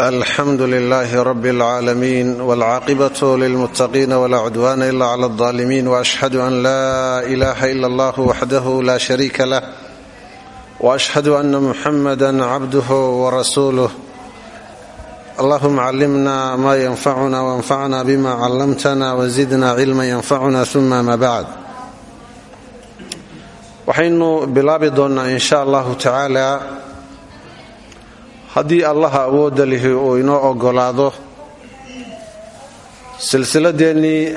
alxamdu lilaahi rab اlcaalamiin wاlcaaqibaة lilmuttaqiina wlaa cudwana ila clى اlظaalimiin وashhadu an laa ilaha ila اllah waxdahu la shariika lah وashhadu ana muxamada cabduh wrasuuluh allahuma callimna ma yanfacuna wanfacna bima callamtana wzidna cilma yanfacuna uma ma bacd waxaynu bilaabi doonnaa in sha allahu tacaala haddii allaha awoodda lihi uu inoo oggolaado silsiladeennii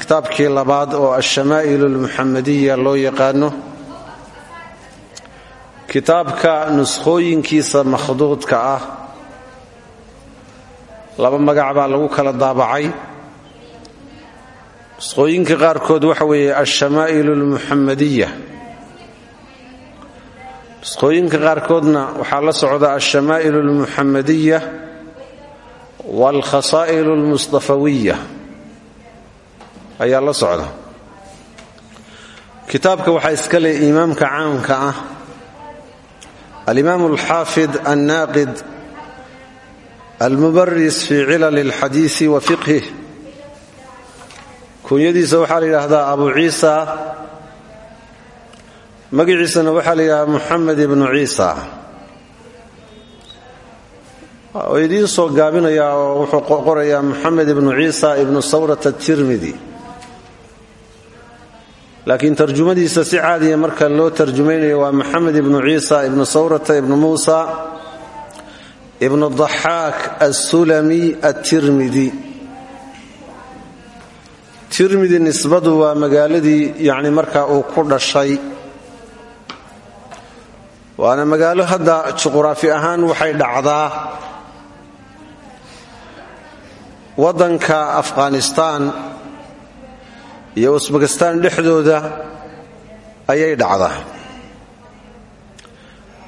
kitaabkii labaad oo alshamaa'il almuxamadiya loo yaqaano kitaabka nuskhooyinkiisa makhduudka ah laba magac baa lagu kala daabacay. Nuskhooyinka qaarkood waxa weeye alshamaa'il almuxamadiya nuskhooyinka qaarkoodna waxaa la socda alshamaa'il almuxamadiya waalkhasaa'il almustafawiya. Ayaa la socda. Kitaabka waxaa iska leh imaamka caamka ah alimaam alxaafid annaaqid almubaris fi cilal alxadiisi wa fiqhih kunyadiisa waxaa la yidhaahdaa abu ciisa magaciisana waxaa la yidhahdaa muxamed ibnu ciisa. Oo idiin soo gaabinayaa oo wuxuu qorayaa muxamed ibnu ciisa ibnu sawrat atirmidi laakiin tarjumadiisa si caadiya marka loo tarjumaynayo waa maxamed ibnu ciisa ibnu sawrata ibnu muusa ibnu daxaak assulami atirmidi tirmidi nisbadu waa magaaladii yacni markaa uu ku dhashay waana magaalo hadda juquraafi ahaan waxay dhacdaa waddanka afghanistaan iyo usbakistaan dhexdooda ayay dhacdaa.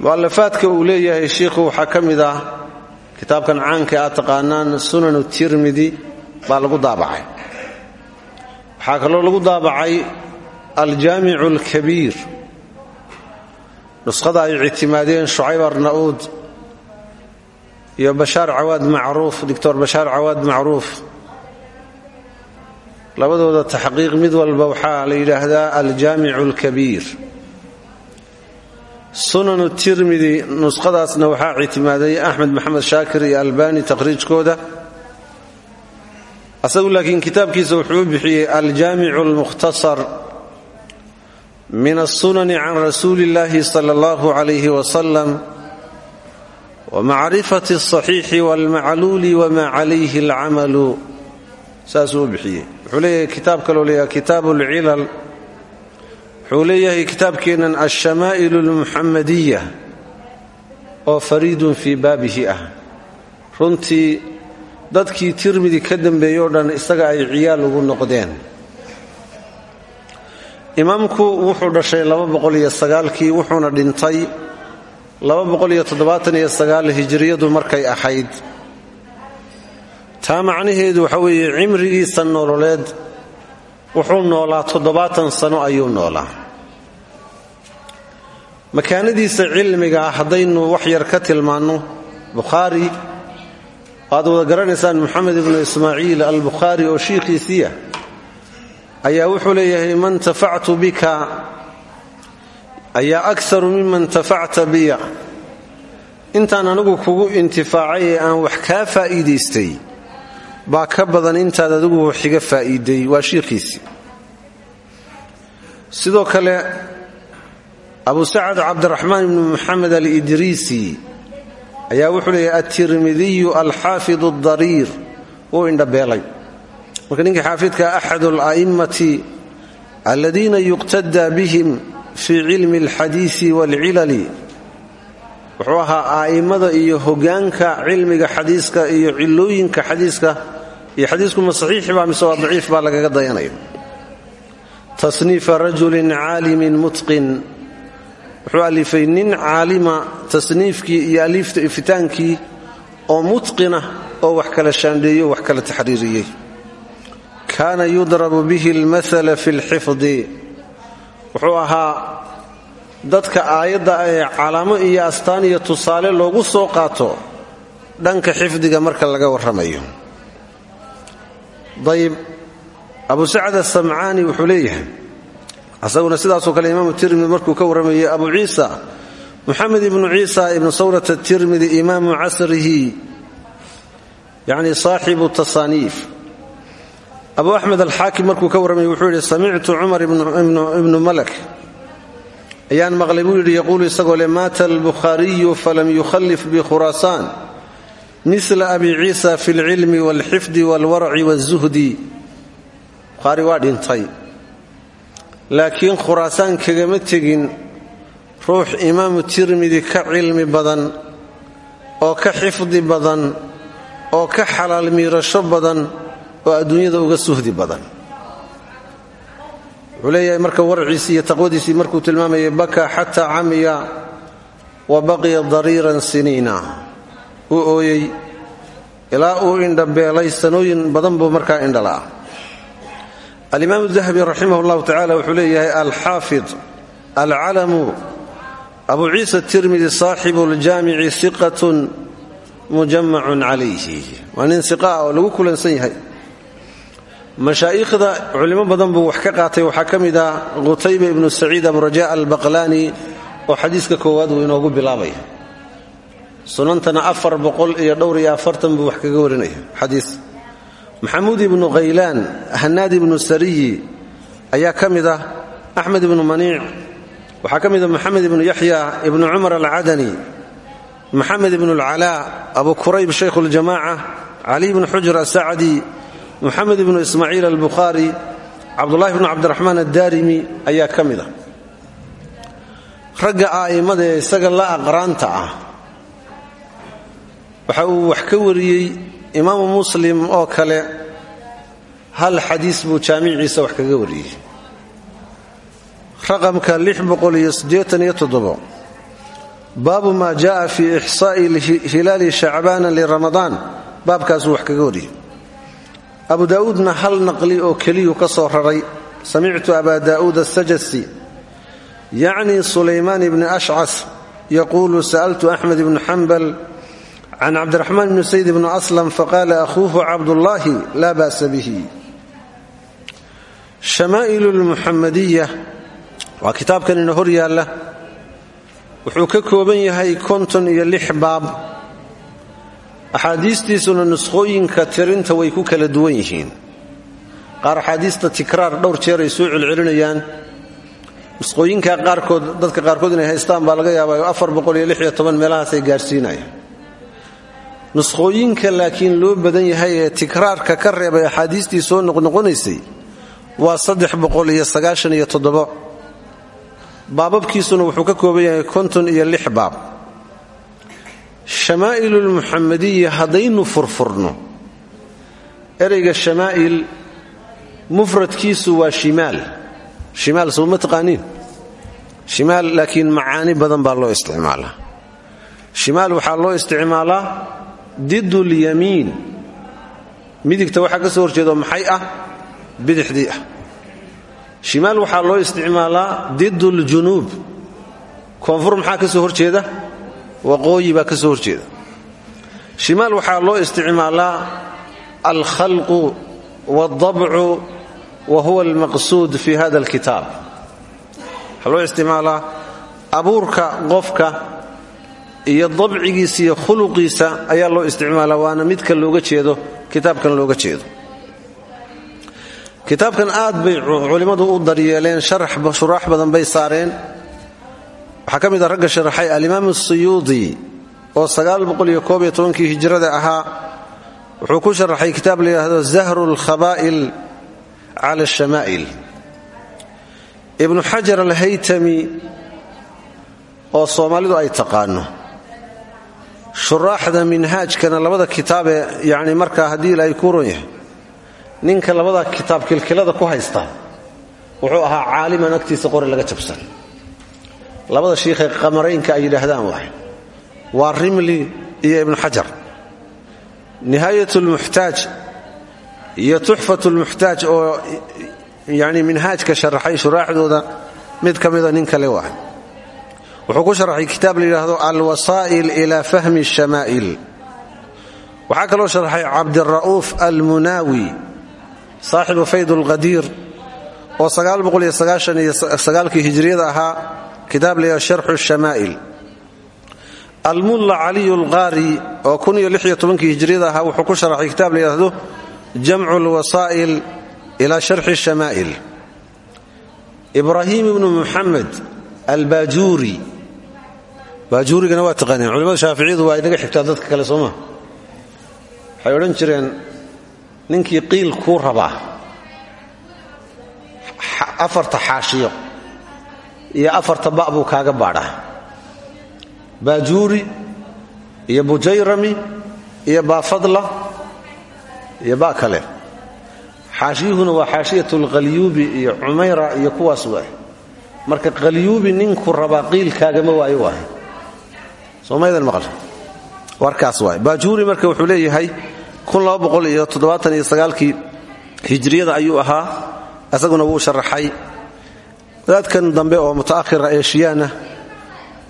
Mu'alafaadka uu leeyahay shiikhu waxaa ka mid ah kitaabkan caanka aad taqaanaan sunanu tirmidi baa lagu daabacay. Waxaa kaloo lagu daabacay aljaamicu alkabiir nuskhada ay ictimaadeen shucayb arna'uud iyo bashaar cawaad macruuf doctor bashaar cawaad macruuf. Labadooda taxqiiq mid walba waxaa la yidhaahdaa aljaamicu alkabiir sunanu tirmidi nuskhadaasna waxaa ictimaaday axmed maxamed shaakir iyo albani takhriijkooda. Asagu laakiin kitaabkiisa wuxuu u bixiyey aljaamicu almukhtasar min aلsunani can rasuuli اllahi salى اllah عalayh wasalam wmacrifati الصaxiixi wاlmacluuli wma calayhi اlcamalu saasuu u bixiyey wuxuu leeyahay kitaab kaloo leeyahay kitaab اlcilal wuxuu leeyahay kitaabkeennan alshamaa'il اlmuxamadiya oo fariidun fii baabihi ah runtii dadkii tirmidi ka dambeeyey o dhan isaga ay ciyaal ugu noqdeen imaamku wuxuu dhashay kii wuxuuna dhintay hijriyadu markay ahayd. Taa macnaheedu waxa weeye cimrigiisa nololeed wuxuu noolaa toddobaatan sano ayuu noolaa. Makaanadiisa cilmiga ah haddaynu wax yar ka tilmaanno bukhaari waad wada garanaysaan moxamed ibnu ismaaciil albukhaari oo shiikhiisiiya ayaa wuxuu leeyahay man tafactu bika ayaa akaru miman tafacta biya. Intaan anigu kugu intifaacay ee aan wax kaa faa'iidaystay baa ka badan intaad adigu wax iga faa'iiday waa shiikhiisii sidoo kale abu sacad cabdiraxmaan ibnu muxamed alidriisi ayaa wuxuu leeyahay altirmidiyu alxaafid aldariir wuu indhabeelay marka ninkii xaafidka axad ala'immati aladiina yuqtada bihim fii cilmi alxadiisi waalcilali wuxuu ahaa a'immada iyo hogaanka cilmiga xadiiska iyo cilooyinka xadiiska iyo xadiisku ma saxiixi baa mise waa daciif baa lagaga dayanaya tasniifa rajulin caalimin mutqin wuxuu alifay nin caalima tasniifkii iyo aliifta ifitaankii oo mutqina oo wax kala shaandheeyo wax kala taxriiriyey kaana yudrabu bihi almaala fi lxifdi wuxuu ahaa dadka aayadda ee calaamo iyo astaan iyo tusaale loogu soo qaato dhanka xifdiga marka laga warramayo. Dayib abu sacad asamcaani wuxuu leeyahay asaguna sidaasoo kale imaamu tirmidi markuu ka warramayay abu ciisa muxamed ibnu ciisa ibnu sawrat atirmidi imaamu casrihi yacni saaxibu tasaaniif abu axmed alxaakim markuu ka warramayay wuxuu yidhi samictu cumar ibnu malak. Ayaan maqlay buu yidhi yaquulu isagoo le maata albukhaariyu falam yukhallif bikhuraasaan mila abi ciisa fi lcilmi walxifdi walwarci wazuhdi bukhaari waa dhintay. Laakiin khuraasaan kagama tegin ruux imaamu tirmidi ka cilmi badan oo ka xifdi badan oo ka xalaal miirasho badan oo adduunyada uga suhdi badan. Wuxuu marka warciisii iyo taqwadiisii markuu tilmaamayay baka xataa camiya wa baqiya dariiran siniina. Uu ooyey ilaa uu indhabeelay sanooyin badan buu markaa indhalaa. Alimaam dahabi raximah llahu tacala wuxuu leeyahay alxaafid alcalamu abu ciisa tirmidi saaxibu ljaamici siqatun mujamacun calayhi. Waa nin siqa ah oo lagu kulansan yahay mashaa'ikhda culimo badan buu wax ka qaatay. Waxaa ka mid ah qutayba ibnu saciid aburaja albaqlaani oo xadiiska koowaad uu inoogu bilaabaya sunantana afar boqol iyo dhowr afartan buu wax kaga warinaya xadiis. Maxamuud ibnu khaylaan hanaad ibnu sariyi ayaa ka mid ah axmed ibnu maniic. Waxaa ka mid ah maxamed ibnu yaxya ibnu cumar alcadani maxamed ibnu alcalaa abu kurayb shaykhu ljamaaca cali xujr asacdi muxamed ibnu ismaaciil albukhaari cabdulahi bnu cabdiraxmaan addaarimi ayaa ka mid ah. Ragga a'immada ee isaga la aqraanta ah waxa uu wax ka wariyey imaamu muslim oo kale hal xadiis buu jaamiciisa wax kaga wariyey. Raqamka baabu ma jaءa fi ixsaa'i hilaali shacbaana liramadaan baabkaasuu wax kaga wariyey abu daa'uudna hal naqli oo keliyuu ka soo raray. Samictu aba daa'uud asajasi yacni sulaymaan ibni ashcas yaquulu sa'altu axmed ibnu xambal can cabdiraxmaan bni sayd bni aslam faqaala akhuuhu cabdullaahi laa ba'sa bihi shamaa'ilu lmuxamadiya waa kitaabkan ina hor yaalla. Wuxuu ka kooban yahay konton iyo lix axaadiistiisuna nuskhooyinka tirinta way ku kala duwan yihiin. Qaar axaadiista tikraar dhowr jeer ay soo celcelinayaan. Nuskhooyinka qaarkood dadka qaarkood inay haystaan baa laga yaabaa afar meelahaasay gaadhsiinayaan nuskhooyinka laakiin loo badan yahay ee tikraarka ka reebay axaadiistii soo noqnoqonaysay waa baababkiisuna wuxuu ka kooban yahay konton iyo lix baab shamaa'ilulmuxamadiya haddaynu furfurno. Ereyga shamaa'il mufradkiisu waa shimaal. Shimaal soo ma taqaaniin? Shimaal laakiin macaani badan baa loo isticmaalaa. Shimaal waxaa loo isticmaalaa didulyamiin midigta waxaa ka soo horjeedo maxay ah? Bidixdii ah. Shimaal waxaa loo isticmaalaa diduljunuub koonfur maxaa ka soo horjeeda waqooyi baa ka soo horjeeda. Shimaal waxaa loo isticmaalaa alkhalqu waaldabcu wa huwa almaqsuud fi hada alkitaab. Waxaa loo isticmaalaa abuurka qofka iyo dabcigiisa iyo khuluqiisa ayaa loo isticmaalaa waana midka looga jeedo kitaabkan looga jeedo. Kitaabkan aad bay culimmadu u daryeeleen shuraax badan bay saareen waxaa ka mid a ragga sharaxay alimaam asiyuudi oo kii hijrada ahaa wuxuu ku sharaxay kitaab la yidhaahdo zahru lkhabaa'il cala ashamaa'il ibnu xajar alhaytami oo soomaalidu ay taqaano shuraaxda minhaajkana labada kitaabee yani markaa haddii ilaahay ku ron yahay ninka labada kitaab kilkilada ku haysta wuxuu ahaa caaliman agtiisa qori laga jabsan labada shiikhee qamaraynka ay yidhaahdaan waa rimli iyo ibnu xajar nihaayat lmuxtaaj iyo tuxfat lmuxtaaj oo yani minhaajka sharaxay shuraaxdooda mid ka mida nin kale waay. Wuxuu ku sharaxay kitaab la yidhaahdo alwasaa'il ila fahmi shamaa'il waxaa kaloo sharaxay cabdira'uuf almunaawi saaxibu fayd ulqadiir oo aaaqoiyoagaankii hijriyada ahaa kitaab layaa sharxu shamaa'il almulla caliyu alqaari oo kii hijriyada ahaa wuxuu ku sharaxay kitaab la yidhaahdo jamcu lwasaa'il ila sharxi shamaa'il ibraahim ibnu muxamed albaajuuri baajuurigana waa taqaaneen. Culimada shaaficiyadu waa inaga xigtaa dadka kale sooma waxay odhan jireen ninkii qiil kuu rabaa afarta xaashiyo iyo afarta ba' buu kaaga baadhaa. Baajuuri iyo bujayrami iyo baafadla iyo ba kale. Xaashiyuhuna waa xaashiyat lqalyuubi iyo cumayra iyo kuwaas waay marka qalyuubi ninku rabaa qiilkaagama waayo waay somaydan maqal warkaas waay baajuuri marka wuxuu leeyahay kii hijriyada ayuu ahaa isaguna wuu sharaxay wadaadkan dambe oo muta'ahira eeshiyaana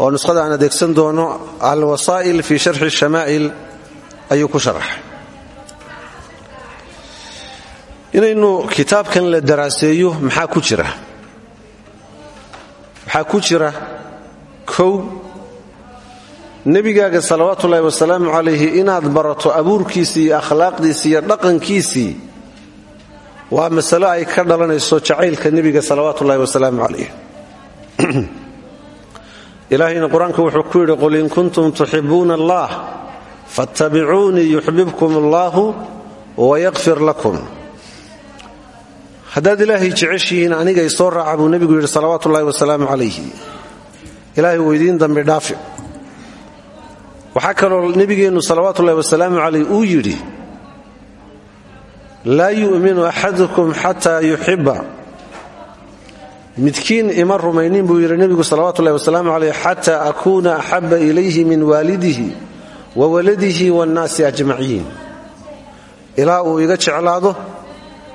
oo nuskhada aan adeegsan doono alwasaa'il fi sharxi shamaa'il ayuu ku sharaxay. Inaynu kitaabkan la daraaseeyo maxaa ku jira? Waxaa ku jira? Kow nebigaaga salawaatuullaahi wasalaamu calayhi inaad barato abuurkiisii iyo akhlaaqdiisii iyo dhaqankiisii waa masalo ay ka dhalanayso jacaylka nebiga salawaatuullahi wasalaamu calayh ilaahayna qur'aanka wuxuu ku yidhi qul in kuntum tuxibuuna allah fattabicuunii yuxbibkum allaahu wayakfir lakum. Haddaad ilaahay jeceshihiin anigay soo raaca buu nebigu yidhi salawaatuullahi wasalaamu calayhi. Ilaahay wuu dambi dhaafi waxaa kaloo nebigeennu salawaatuullahi wasalaamu calayh uu yidhi laa yu'minu axadukum xataa yuxiba midkiin ima rumaynin buu yidhi nebigu salawatullahi wasalaamu caleyh xataa akuuna axaba ilayhi min waalidihi wa waladihi waannaasi ajmaciin ilaa uu iga jeclaado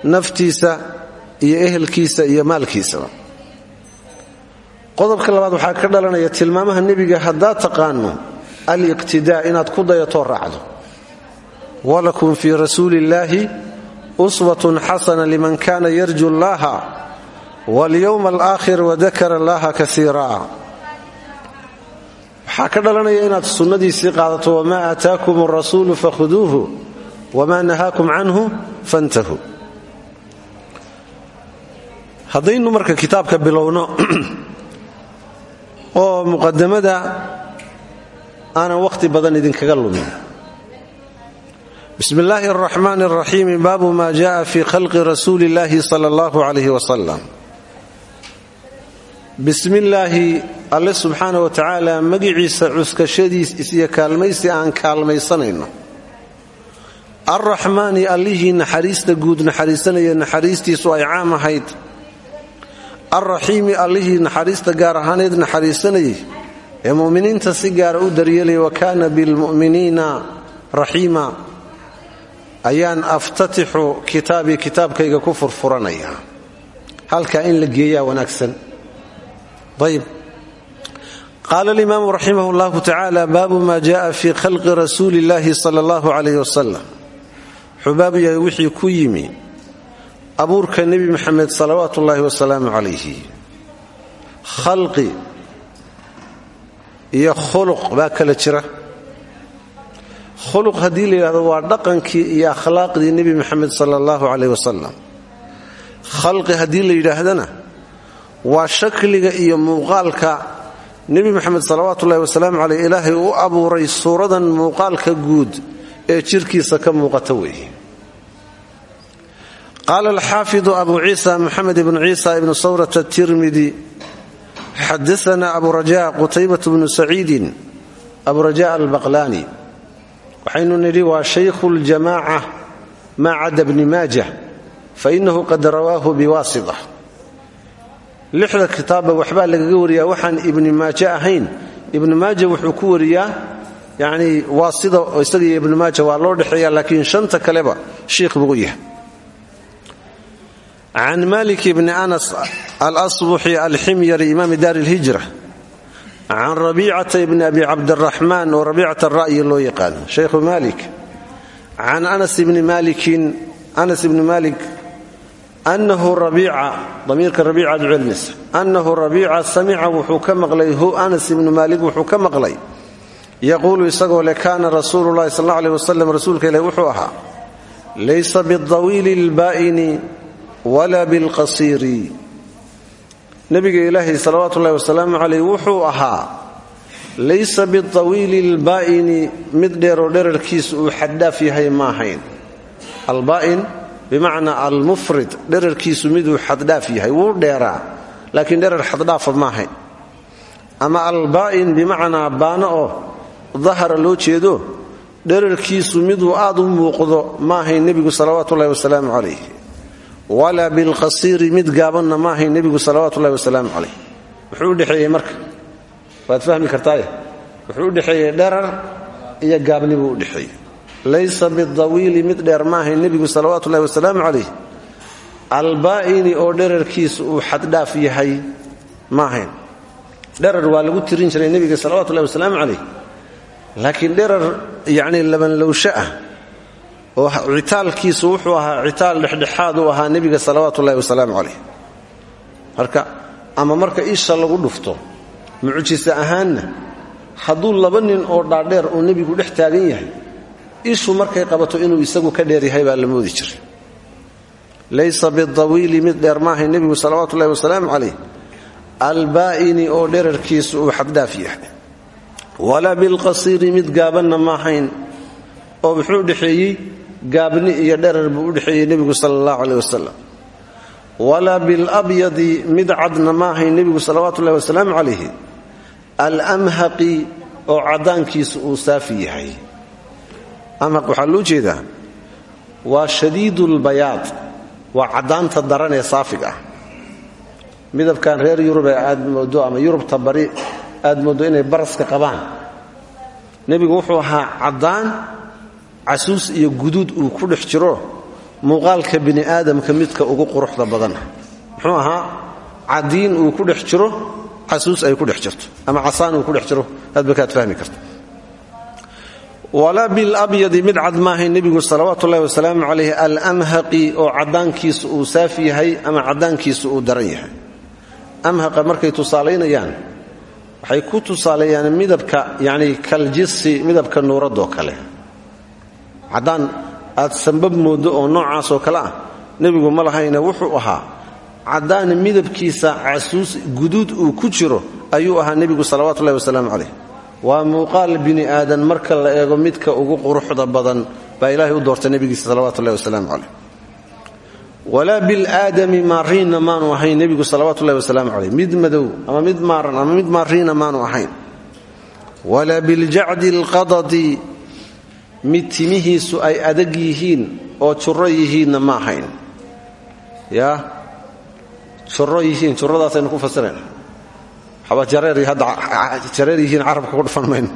naftiisa iyo ehelkiisa iyo maalkiisaba qodobka labaad waxaa ka dhalanaya tilmaamaha nebiga haddaad taqaano aliqtidaa inaad ku dayatoo raacdo walakum fii rasuuli illaahi uswatun xasana liman kana yarju allaha walyowma alaakhir wadakara allaha kaiira waxaa ka dhalanaya inaad sunnadiisii qaadato wamaa aataakum arasuulu fakhuduuhu wamaa nahaakum canhu fantahuu haddaynu marka kitaabka bilowno oo muqadamada aanan wakhti badan idinkaga lumin bismi illaahi araxmaan araxiim baabu ma jaءa fi khalqi rasuuli اllahi sala اllahu alayh wasalam bismi illaahi alle subxaana wa tacaala magiciisa cuskashadiis iyo kaalmaysi aan kaalmaysanayno arraxmaani allihii naxariista guud naxariisanaya naxariistiisu ay caam ahayd alraxiimi allihii naxariista gaar ahaaneed naxariisanayay ee mu'miniinta si gaara u daryeelaya wa kaana bilmu'miniina raxiima ayaan aftatixu kitaabii kitaabkayga ku furfuranaya. Halkaa in la geeyaa wanaagsan. Ayb qaala alimaamu raximah allahu tacaala baabu maa jaءa fii khalqi rasuuli اllahi sala allahu calayh wasalam yahay wixii ku yimi abuurka nebi maxamed salawaat ullaahi wasalaamu calayhi khalqi iyo khuluq baa kala jira khuluq haddii la yidhahdo waa dhaqankii iyo akhlaaqdii nebi maxamed sala allahu calayh wasalam khalqi haddii la yidhaahdana waa shakliga iyo muuqaalka nebi maxamed salawaatu ullahi wasalaamu caleyh ilaahay u abuuray suuradan muuqaalka guud ee jirkiisa ka muuqata weeye. Qaala alxaafidu abu ciisa moxamed ibnu ciisa ibnu sawrat atirmidi xadaana abu raja qutaybat bnu saciidin. Abu raja albaqlaani waxaynu nidhi waa shaykhu ljamaaca maa cada bni maaja fainahu qad rawaahu biwaasita. Lixda kitaabba waxbaa lagaga wariyaa waxaan ibni maaje ahayn. Ibni maaja wuxuu ku wariyaa yani waasida isaga iyo ibni maaja waa loo dhexeeya laakiin shanta kaleba shiikh buu yahay. Can malik bni anas alasbuxi alximyari imaami daar اlhijra can rabiicata ibni abi cabdiraxmaan oo rabiicata ra'yi loo yaqaano shaykhu malik can anas bni malikin anas ibni malik anahu rabiica damiirka rabiicaad u celinaysa annahu rabiica samica wuxuu ka maqlay hu anas ibnu maalik wuxuu ka maqlay yaquulu isagoo le kaana rasuulu llahi sal alla aleh wasalam rasuulka ilahi wuxuu ahaa laysa bidawiili ilbaa'ini wala bilqasiiri nebiga ilaahi salawaatu ullahi wasalaamu calayh wuxuu ahaa laysa bidawiili ilbaa'ini mid dheeroo dherarkiisu uu xaddhaaf yahay ma ahayn. Albaa'in bimacnaa almufrid dherarkiisu miduu xaddhaaf yahay wuu dheeraa laakiin dherar xaddhaafa ma ahayn. Ama albaa'in bimacnaa baano oo dahara loo jeedo dherarkiisu miduu aad u muuqdo ma ahayn nebigu salawaatu ullahi wasalaamu calayh walaa bilqasiiri mid gaabanna ma ahayn nebigu salawaatu ullahi wasalaamu calayh. Wuxuu u dhexeeyey marka. Waad fahmi kartaaye wuxuu u dhexeeyey iyo gaabni buu u dhexeeyey. Laysa bidawiili mid dheer ma ahayn nebigu salawaatu ullahi wasalaamu calayh. Albaa'ini oo dherarkiisu uu xaddhaaf yahay ma ahayn dherar waa lagu tirin jiray nebiga salawatu ullahi wasalaamu calayh. Laakiin dherar yacnii labanlowsho ah oo citaalkiisu wuxuu ahaa citaal dhexdhexaad u ahaa nebiga salawaatu ullahi wasalaamu calayh. Marka ama marka isha lagu dhufto mucjise ahaanna hadduu laba nin oo dhaadheer uu nebigu dhex taagan yahay ishu markay qabato inuu isagu ka dheer yahay baa la moodi jiray. Laysa bidawiili mid dheer maahay nebigu salawaatu ullahi wasalaamu calayh albaa'ini oo dherarkiisu uu xaddhaaf yahay. Walaa bilqasiiri mid gaabanna maahayn oo muxuu udhexeeyey gaabni iyo dherar buu udhexeeyey nebigu sala allahu caleyh wasalam walaa bilabyadi mid cadna maahayn nebigu salawaatu ullahi wasalaamu calayhi. Alamhaqi oo caddaankiisu uu saafi yahay. Amhaq waxaa loo jeedaa waa shadiidulbayaad waa caddaanta daran ee saafiga ah. Midabkan reer yurub ee aad moodo ama yurubta bari aad mooddo inay baraska qabaan. Nebigu wuxuu ahaa caddaan casuus iyo guduud uu ku dhex jiro muuqaalka bini aadamka midka ugu quruxda badan. Muxuu ahaa cadiin uu ku dhex jiro casuus ay ku dhex jirto ama casaan uu ku dhex jiro. Aad kaad fahmi karta walaa bilabyadi mid cad maahay nebigu salawaatu ullahi wasalaamu calayh alamhaqi oo caddaankiisu uu saafi yahay ama caddaankiisu uu daran yahay. Amhaqa markay tusaalaynayaan waxay ku tusaaleeyaan midabka yani kaljisi midabka nuuradoo kale caddaan aad sambab mooddo oo noocaasoo kale ah nebigu ma lahayne wuxuu ahaa caddaan midabkiisa casuus guduud uu ku jiro ayuu ahaa nebigu salawatullahi wasalaamu calayh. Waa muuqaal bini aadan marka la eego midka ugu quruxda badan baa ilaahay u doortay nebigiisa salawatullahi wasalaamu calayh. Walaa bilaadami maariinna maanu ahayn nebigu salawatullahi wasalaamu calayh. Mid madow ama mid maaran ama mid maariina maanu ahayn. Walaa biljacdi alqadadi mid timihiisu ay adag yihiin oo juro yihiinna ma ahayn. Yaa juro yihiin juradaasaynu ku fasirayna waxba jareer hadda jareer yihiin carabka ku dhufan mayno.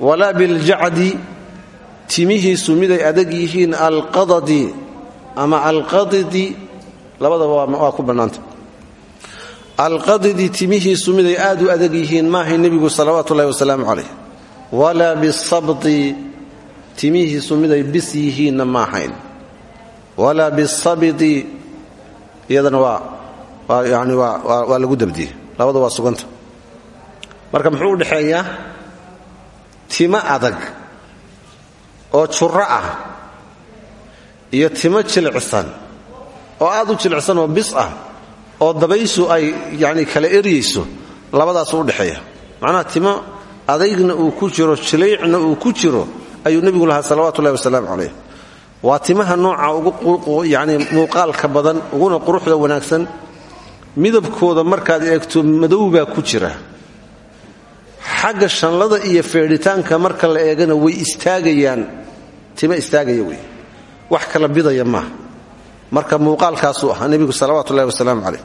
Walaa biljacdi timihiisu miday adag yihiin alqadadi ama alqadidi labadaba waa ku bannaanta. Alqadidi timihiisu miday aad u adag yihiin maahay nebigu salawaatu ullahi wasalaamu calayh walaa bisabdi timihiisu miday bis yihiinna ma ahayn. Walaa bisabidi iyadana waa yani waa lagu dabdiyey labada waa suganta. Marka muxuu u dhexeeyaa? Timo adag oo juro ah iyo timo jilicsan oo aad u jilicsan oo bis ah oo dabayshu ay yani kala eryayso labadaasuu udhexeeya macnaha timo adaygna uu ku jiro jilaycna uu ku jiro ayuu nebigu lahaa salawatu ullahi wasalaamu calayh. Waa timaha nooca ugu yani muuqaalka badan uguna quruxda wanaagsan midabkooda markaad eegto madow baa ku jira. Xagga shanlada iyo feedhitaanka marka la eegana way istaagayaan. Timo istaagaya wey. Wax kala bidaya maaha marka muuqaalkaasuu ahaa nebigu salawatu ullahi wasalaamu calayh.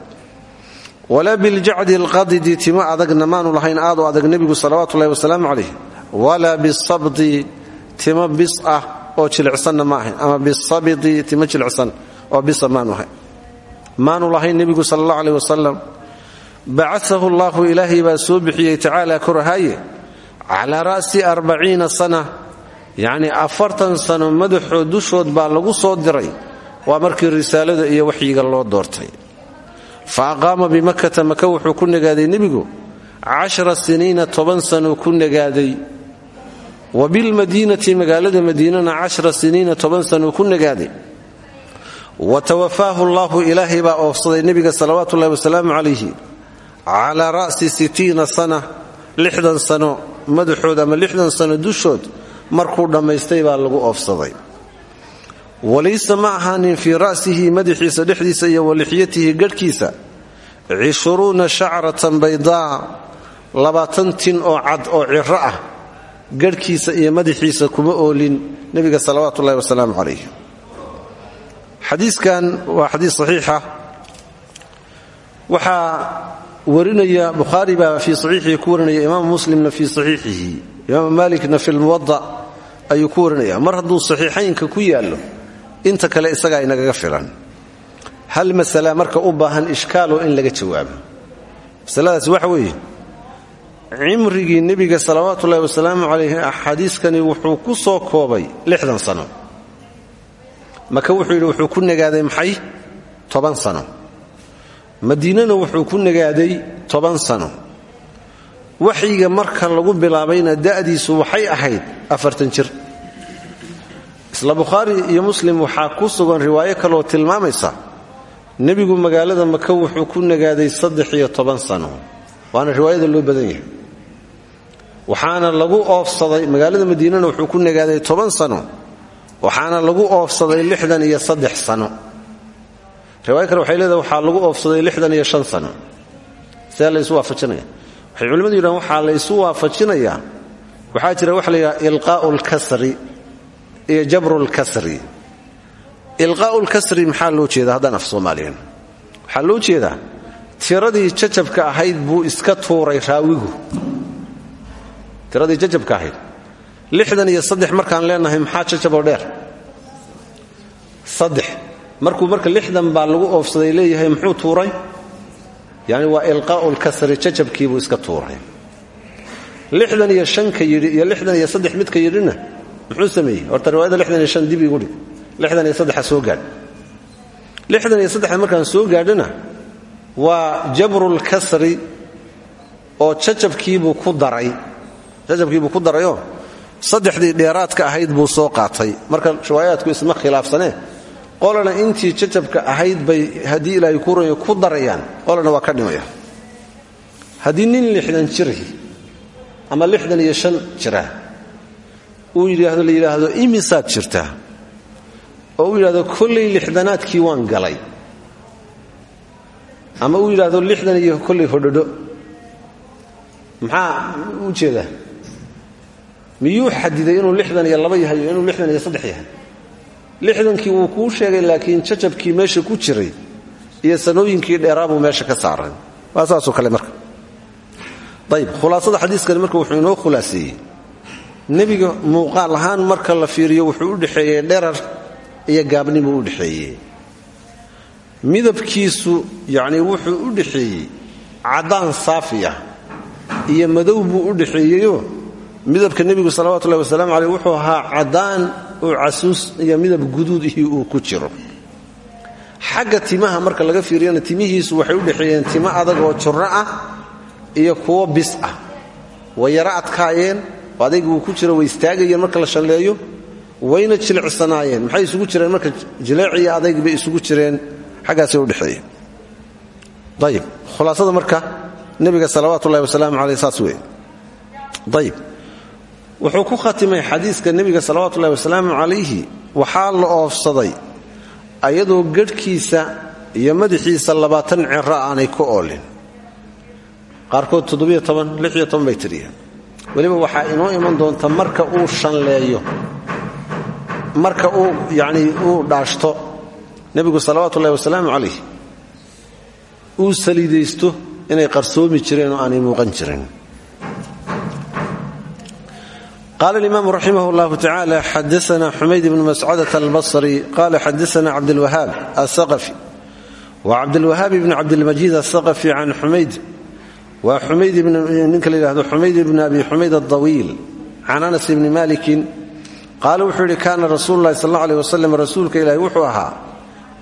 Walaa biljacdi alqadidi timo adagna maanu lahayn aadu adag nebigu salawaatu ullahi wasalaamu calayh. Walaa bisabdi timo bis ah oo jilicsanna ma ahayn. Ama bisabidi timo jilicsan oo bisa maanu ahayn maanu lahayn nebigu sala allah aleh wasalam bacaahu allahu ilaahay baa soo bixiyey tacaala korahaaye calaa ra'si arbaciina sana. Yacnii afartan sano madaxood dushood baa lagu soo diray. Waa markii risaalada iyo waxyiga loo doortay. Fa aqaama bimakkata maka wuxuu ku nagaaday nebigu cashara siniina toban sanuu ku nagaaday wa bilmadiinati magaalada madiinana cashara siniina toban sanuu ku nagaaday wa tawafaahu allaahu ilaahay baa oofsaday nebiga salawaatu ullahi wasalaamu calayhi. Calaa ra'si sitiina sana lixdan sano madaxood ama lixdan sano dushood markuu dhammaystay baa lagu oofsaday. Walaysa ma ahaanin fii ra'sihi madaxiisa dhexdiisa iyo walixyatihi gadhkiisa cishuruuna shacratan baydaa labaatan tin oo cad oo ciro ah gadhkiisa iyo madaxiisa kuma oolin nebiga salawaatu ullahi wasalaamu calayh. Xadiiskan waa xadiis saxiixa waxaa warinaya bukhaari baa fii saxiixihi ku warinaya imaam muslimna fii saxiixihi imaam malikna fi lmuwada ayuu ku warinaya. Mar hadduu saxiixaynka ku yaallo inta kale isagaa inagaga filan. Hal masala marka u baahan ishkaalo in laga jawaabo. Masaladaasi waxa weeye cimrigii nebiga salawaatu ullahi wasalaamu calayhi axaadiiskani wuxuu ku soo koobay lixdan sano. Maka wuxuu yidhi wuxuu ku nagaaday maxay? Toban sano. Madiinana wuxuu ku nagaaday toban sano. Waxyiga marka lagu bilaabayna da'diisu waxay ahayd afartan jir. Isla bukhaari iyo muslim waxaa ku sugan riwaayo kaleoo tilmaamaysa nebigu magaalada maka wuxuu ku nagaaday saddex iyo toban sano. Waana riwaayada loo badan yahay waxaana lagu oofsaday magaalada madiinana wuxuu ku nagaaday toban sano waxaana lagu oofsaday lixdan iyo saddex sano. Riwaayo kale waxay leedahay waxaa lagu oofsaday lixdan iyo shan sano. See laysu waafajinaya. Waxay culimmadu yidhahan waxaa laysu waafajinayaa jira waxa la yidhaha ilqaa'u lkasri iyo jabru lkasri ilqaa'u lkasri maxaa loo jeedaa haddaan af soomaaliyan waxaa loo jeedaa tiradii jajabka ahayd buu iska tuuray raawigu tiradii jajabka ahayd. Lixdan iyo saddex markaan leenahay maxaa jajaboo dheer? Saddex. Markuu marka lixdan baa lagu oofsaday leeyahay muxuu tuuray? Yani waa ilqaa'u lkasri jajabkiibuu iska tuuray. Lixdan iyo shanka yidhi iyo lixdan iyo saddex midka yidhina muxuu sameeyey? Horta riwaayada lixdan iyo shan dib igu lixdan iyo saddexa soo gaadh lixdan iyo saddexa markaan soo gaadhana waa jabrulkasri oo jajabkiibuu ku daray jajabkiibuu ku darayoo saddexdii dheeraadka ahayd buu soo qaatay. Marka riwaayaadku isma khilaafsanee qolana intii jajabka ahayd bay haddii ilaahay kuurayo ku darayaan qolana waa ka dhimaya. Haddii nin lixdan jiri ama lixdan iyo shan jira uu yidhaahdo la yidhaahdo imisaad jirtaa oo uu yidhahdo kollay lixdanaadkii waan galay. Ama uu yidhaahdo lixdan iyo kollay hodhodho. Maxaa u jeedaa miyuu xadiday inuu lixdan iyo laba yahay inuu lixdan iyo saddex yahay? Lixdankii wuu kuu sheegay laakiin jajabkii meesha ku jiray iyo sanooyinkii dheeraabuu meesha ka saaray. Waa saasoo kale marka. Ayb khulaasada xadiiskani marka wuxuu inoo khulaaseeyey nebiga muuqaal ahaan marka la fiiriyo wuxuu u dhexeeyey dherar iyo gaabnimuu u dhexeeyey. Midabkiisu yacnii wuxuu u dhexeeyey caddaan saafi ah iyo madow buu u dhexeeyeyoo midabka nebigu salawatu ullahi wasalaamu caleyh wuxuu ahaa caddaan oo casuus iyo midab guduudihii uu ku jiro. Xagga timaha marka laga fiiriyana timihiisu waxay u dhexeeyeen timo adag oo jurro ah iyo kuwo bis ah. Way yaro adkaayeen oo adayg wuu ku jiro way istaagayeen marka la shalleeyo wayna jilicsanaayeen. Maxay isugu jireen marka jileec iyo adayg bay isugu jireen xaggaasay u dhexeeyeen. Ayib khulaasada marka nebiga salawaatu ullahi wasalaamu caleyh saas weeye. Ayib wuxuu ku khatimay xadiiska nebiga salawaatu ullahi wasalaamu calayhi waxaa la oofsaday ayadoo gadhkiisa iyo madaxiisa labaatan cero aanay ku oolin. Qaarkood bay tiriyeen weliba waxaa inoo iman doonta marka uu shanleeyo marka uu yanii uu dhaashto nebigu salawaatu ullahi wasalaamu calayh uu saliidaysto inay qarsoomi jireen oo aanay muuqan jirin qala alimamu raximah allahu tacala xadaana xumayd ibnu mascadata albasri qala xadaana cabdlwahaab asaqafi wa cabdlwahaab ibni cabdilmajiid asaqafi can xumayd waa ninka la yidhahdo xumayd ibni abi xumayd adawiil can anas ibni malikin qaala wuxuu yidhi kaana rasuulu llahi sal alla aleh wasalam rasuulka ilaahi wuxuu ahaa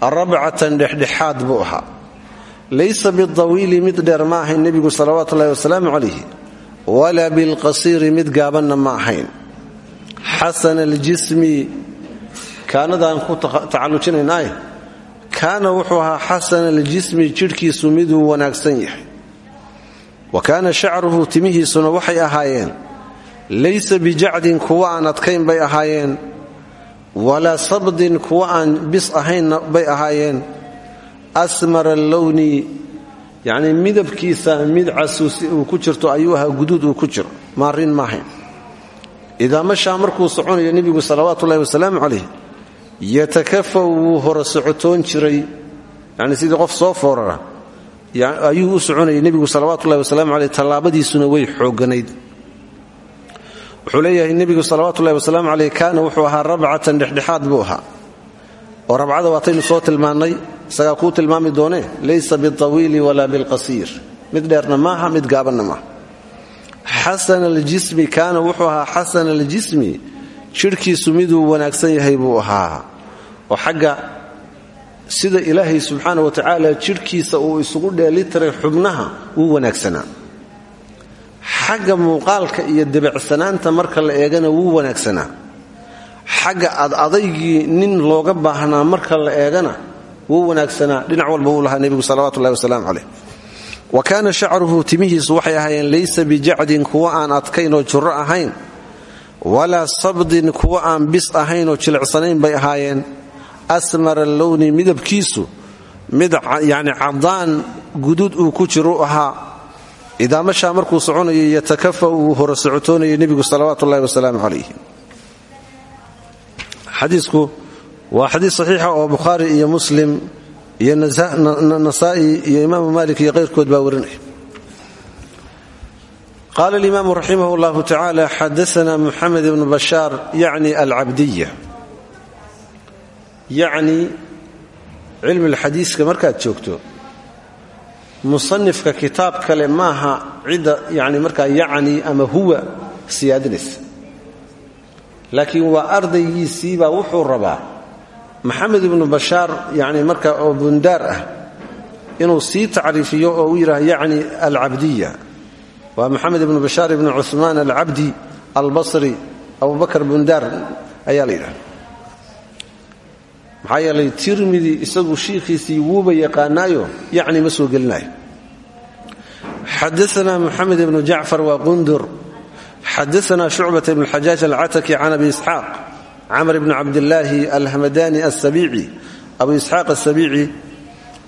rabcatan dhexdhexaad buu ahaa laysa bidawiili mid dheer ma ahayn nebigu salawaatu ullahi wasalaamu calayhi walaa bilqasiiri mid gaabanna ma ahayn. Xasana aljismi kaanadaan ku tacallujinaynaaye kaana wuxuu ahaa xasana aljismi jidhkiisu miduu wanaagsan yahay. Wa kaana shacruhu timihiisuna waxay ahaayeen laysa bijacdin kuwa aan adkayn bay ahaayeen walaa sabdin kuwa aan bis ahaynna bay ahaayeen. Asmara allowni yacnii midabkiisa mid casuusi uu ku jirto ayuu ahaa guduud uu ku jiro. Maarin maahayn idaa mashaa markuu soconayo nebigu salawaatu ullahi wasalaamu calayh yatakafaw wuu hore socotoon jiray. Yacnii sidii qof soo foorara. Ayuu u soconayay nebigu salawaatu ullahi wasalaamu caleyh tallaabadiisuna way xoogganayd wuxuu leeyahay nebigu salawatullahi wasalaamu caleyh kaana wuxuu ahaa rabcatan dhexdhexaad buu ahaa oo rabcada waataynu soo tilmaannay isagaa kuu tilmaami doonee laysa biawiili walaa bilqasiir. Mid dheerna maaha mid gaabanna maaha xasana aljismi kaana wuxuu ahaa xasana aljismi jidhkiisu miduu wanaagsan yahay buu ahaa. Oo xagga sida ilaahay subxaana wa tacaala jidhkiisa uu isugu dheelitiray xubnaha wuu wanaagsanaa. Iyo debecsanaanta marka la eegana wuu wanaagsanaa xagga ad adaygii nin looga baahnaa marka la eegana wuu wanaagsanaa. Dhinac walba wuu lahaa nebigu salawatullahi wasalaamu caleyh wa kaana shacruhu timihiisu waxay ahaayeen laysa bijacdin kuwa aan adkayn oo juro ahayn walaa sabdin kuwa aan bis ahayn oo jilicsanayn bay ahaayeen. Asmara allowni midabkiisu mid yacni cadaan guduud uu ku jiru ahaa. Idaa mashaa markuu soconayo yatakafa uu hore socotoonaya nebigu salawaatu ullahi wasalaamu calayh xadiisku waa xadiis saxiixa oo bukhaari iyo muslim iyo nasaa'i iyo imaamu malik iyo qayrkood baa warinaya qaala alimaamu raximah llahu tacaala xadaana muxamed ibnu bashaar yacni alcabdiya. Yacni cilmi lxadiiska markaad joogto musanifka kitaab kale maaha cidda yani markaa yacni ama huwa siyaadinaysa laakiin waa ardaygiisii baa wuxuu rabaa maxamed ibnu bashaar yani marka oo bundaar ah inuu sii tacriifiyo oo u yidhaah yacni alcabdiya. Waa maxamed ibnu bashaar ibnu cumaan alcabdi albasri abubakar bundaar ayaa la yidhaha maxaa tirmidi isagu shiikhiisii wuuba yaqaanaayo yacni ma soo gelinayo. Xadaana muxamed ibnu jacfar waa xadaana shucbat ibn xajaaj alcataki can abi isxaaq camr bni cabdillaahi alhamadani asabiici abu isxaaq asabiici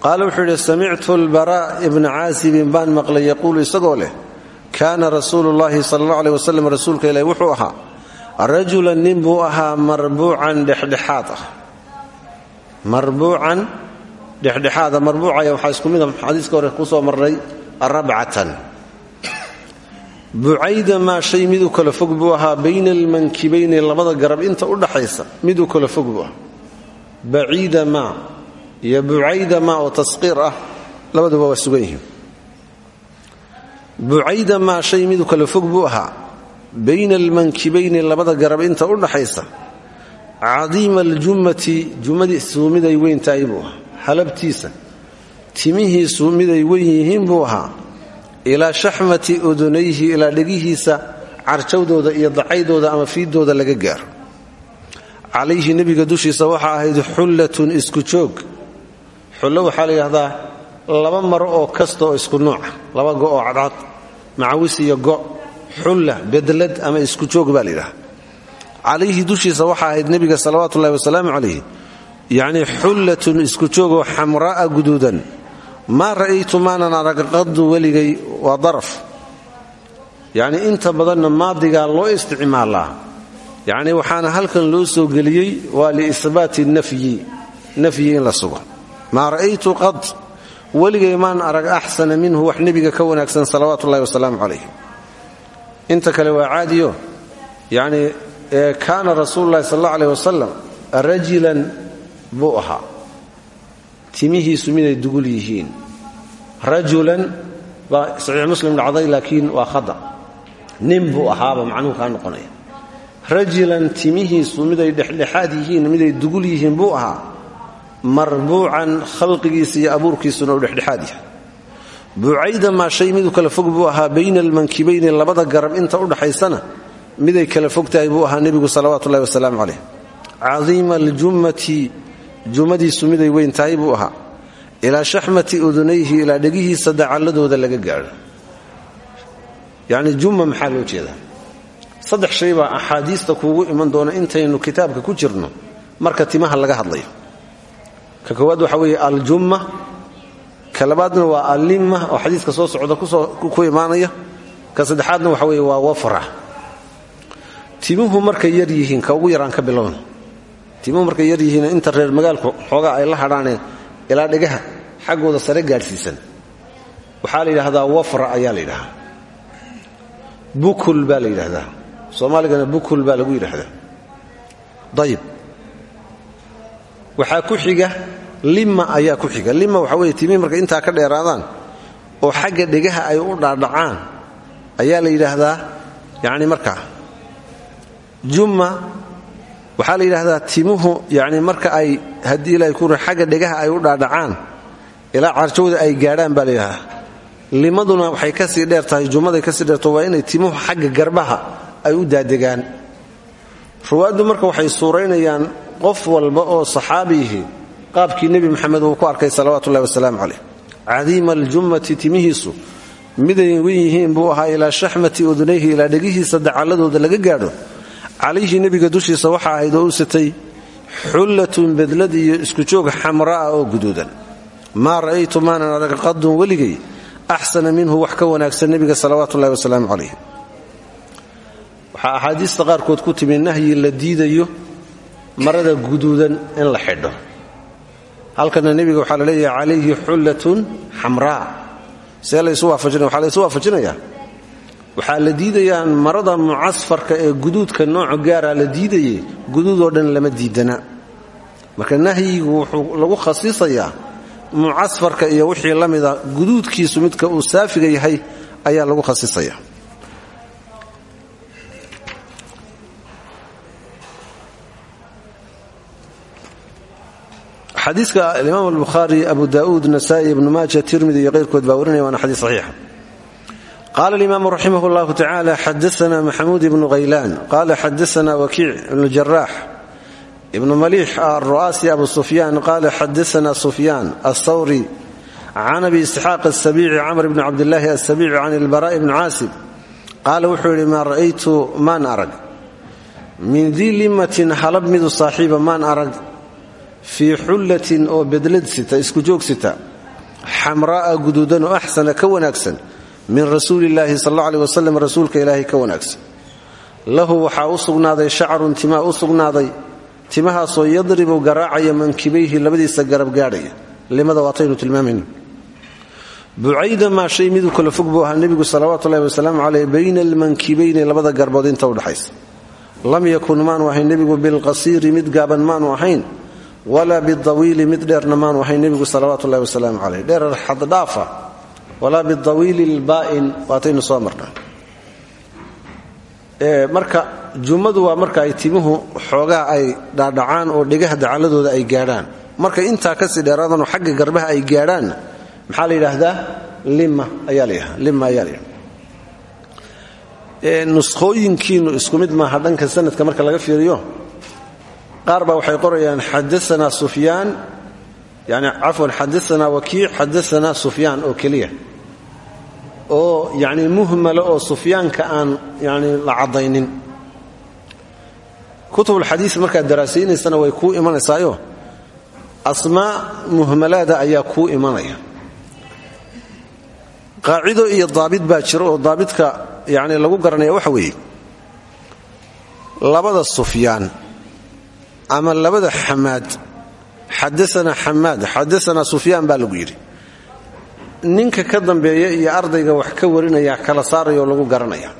qaala wuxuu yidhi samictu lbara ibna caasibin baan maqlay yaquulu isagoo leh kaana rasuulu llahi sala allah aleh wasalam rasuulka ilahi wuxuu ahaa rajulan nin buu ahaa marbuucan dhexdhexaad ah marbuucan dhexdhexaada marbuucaya waxaa isku ku soo marnay rabcatan bucayda maa shay miduu kala fog buu ahaa bayna almankibayni labada garab inta u dhaxaysa miduu kala fog buu ahaa. Baciida maa iyo bucayda maa oo tasqiir ah labaduba waa sugan shay miduu kala fog buu ahaa bayna almankibayni labada garab inta u dhaxaysa. Cadiima aljummati jummadiisu miday weyn tahay halabtiisa timihiisu miday weyn yihiin buu ahaa ilaa shaxmati udunayhi ilaa dhegihiisa carjawdooda iyo dacaydooda ama fiidooda laga gaaro. Calayhi nebiga dushiisa waxaa ahayd xullatun isku joog. Xullo la yidhahdaa laba maro oo kasta isku nuuca laba go oo cadcad macawis iyo go xulla bedlad ama isku joog baa la yidhaha calayhi dushiisa waxaa ahayd nebiga salawaatu ullahi wasalaamu calayh yacnii xullatun isku joogoo xamraa'a maa ra'aytu maanan arag qadu weligay waa daraf. Yacnii inta badanna maadigaa loo isticmaalaa. Yacnii waxaana halkan loo soo geliyey waa liisbaati nafyi nafyi in la sugo. Maa ra'aytu qad weligay maan arag axsana minhu wax nebiga ka wanaagsan salawaatu ullahi wasalaamu calayh inta kale waa caadiyo. Yacnii kaana rasuulu llahi sal alla aleh wasalam buu ahaa timihiisu miday dugul yihiin. Rajulan baa saxiix muslim dhacday laakiin waa khada. Nin buu ahaaba macnuhu kaa rajulan timihiisu miday dhexdhexaad yihiin miday dugul yihiin buu ahaa. Marbuucan khalqigiisa iyo abuurkiisuna u dhexdhexaad yahay. Bucayda maa shay miduu kala fog buu ahaa bayna almankibayni labada garab inta u dhaxaysana miday kala fog tahay buu ahaa nebigu salawaatu ullahi wasalaamu calayh cadiima aljummati jumadiisu miday weyn tahay buu ahaa. Ilaa shaxmati udunayhi ilaa dhegihiisa dacalladooda laga gaadho. Yacni jumma maxaa loo jeedaa? Saddex shay baa axaadiista kuugu iman doona intaynu kitaabka ku jirno marka timaha laga hadlayo. Ka koowaad waxa weeye aljumma. Ka labaadna waa allimma oo xadiiska soo socda ku imaanaya. Ka saddexaadna waxa weeye waa wafra. Timuhu markay yar yihiin ka ugu yaraan ka bilowna timuhu markay yar yihiin inta reer magaalku xoogaa ay la hadhaaneen ilaa dhegaha xaggooda sare gaadhsiisan. Waxaa la yidhaahdaa wafra ayaa la yidhahaa bukul baa la soomaaligana bukul baa lagu yidhaahdaa. Ayib waxaa ku xiga lima ayaa ku xiga. Lima waxa weye timihii markay intaa ka dheeraadaan oo xagga dhegaha ay u dhaadhacaan ayaa la yidhaahdaa yacni markaa jumma waxaa la yidhaahdaa timuhu yani marka ay haddii ilahay ku xagga dhegaha ay u dhaadhacaan ilaa carjowda ay gaadhaan baa limaduna waxay ka sii dheer tahay jummaday ka sii dheerto waa inay timuhu xagga garbaha ay u daadegaan ruwaaddu marka waxay suuraynayaan qof walba oo saxaabiyihi qaabkii nebi maxamed uu ku arkay salawatullahi wasalaamu caleyh cadiima aljummati timihiisu miday wen buu ahaa ilaa shaxmati udunayhi ilaa dhegihiisa dacalladooda laga gaadho calayhi nebiga dushiisa waxa ahayd oo u sitay xullatun bedlad iyo isku joog xamra'a oo guduudan. Maa ra'aytu maanan arag qadun weligay axsana minhu wax ka wanaagsan nebiga salawaatullahi wasalaamu calayh waxaa axaadiista qaarkood ku timi nahyi la diidayo marada guduudan in la xidho. Halkana nebiga waxaa la leeyahay calayhi xullatun xamraa. See laysu waafajinaya waxaa laysu waafajinayaa waxaa la diidayaan marada mucasfarka ee guduudka nooco gaaraa la diidaye guduudoo dhan lama diidana. Marka nahyigu wuxuu lagu khasiisayaa mucasfarka iyo wixii la mida guduudkiisu midka uu saafiga yahay ayaa lagu khasisaya xadiiska alimaam albukhaari abu daauud nasa'i ibnu maaja tirmidi iyo qayrkood baa warinaya waana xadiis saxiixa qala alimaamu raximah llahu tacala xadaana maxamuud ibnu haylaan qala xadaana wakiic ibnu jaraax ibnu maliix aru'aasi abu sufyaan qala xadaana sufyaan althawri can abi isxaaq asabiici camr bni cabdillaahi asabiici can ilbaraa'i bni caasib qaala wuxuu yidhi maa ra'aytu maan arag min dii limatin halab midu saaxiiba maan arag fii xullatin oo bedlad sita isku joog sita xamraa'a guduudan oo axsana ka wanaagsan min rasuulillaahi sal alla aleh wasalam rasuulka ilaahay ka wanaagsan. Lahu waxaa u sugnaaday shacrun timaa u sugnaaday timahaasoo yadribu garaacaya mankibayhi labadiisa garab gaadhaya. Limada waataynu tilmaamayna bucayda maa shay miduu kala fog buu ahaa nebigu salawaatu ullahi wasalaamu caleyh bayna almankibayni labada garbood inta udhaxaysa lam yakun maanu ahayn nebigu bilqasiiri mid gaaban maanu ahayn walaa bidawiili mid dheerna maanu ahayn nebigu salawaatu ullahi wasalaamu caleyh dheerar xaddhaafa walaa bidawiili lbaa'in waataynu soo marka jummadu waa marka ay timuhu xoogaa ay dhaadhacaan oo dhegaha dacaladooda ay gaadhaan. Marka intaa ka sii dheeraadanoo xagga garbaha ay gaadhaanna maxaa la yidhaahdaa? Lima ayaa la yidhahda lima ayaa la yidhahda nuskhooyinkiinnu isku mid maaha dhanka sanadka marka laga fiiriyo qaar baa waxay qorayaan xadaanaa sufyaan yani cafwan xadaanaa wakiic xadaanaa sufyaan oo keliya oo yani muhmala oo sufyaanka aan yani la caddaynin. Kutubulxadiis markaad daraasaynaysana way kuu imanaysaayo asmaa muhmalaada ayaa kuu imanaya. Qaacido iyo daabit baa jiro oo daabidka yani lagu garanaya waxa weeye labada sufyaan ama labada xamaad. Xadaanaa xamaad xadaanaa sufyaan baa lagu yidhi ninka ka dambeeya iyo ardayga wax ka warinaya kala saaraya oo lagu garanaya.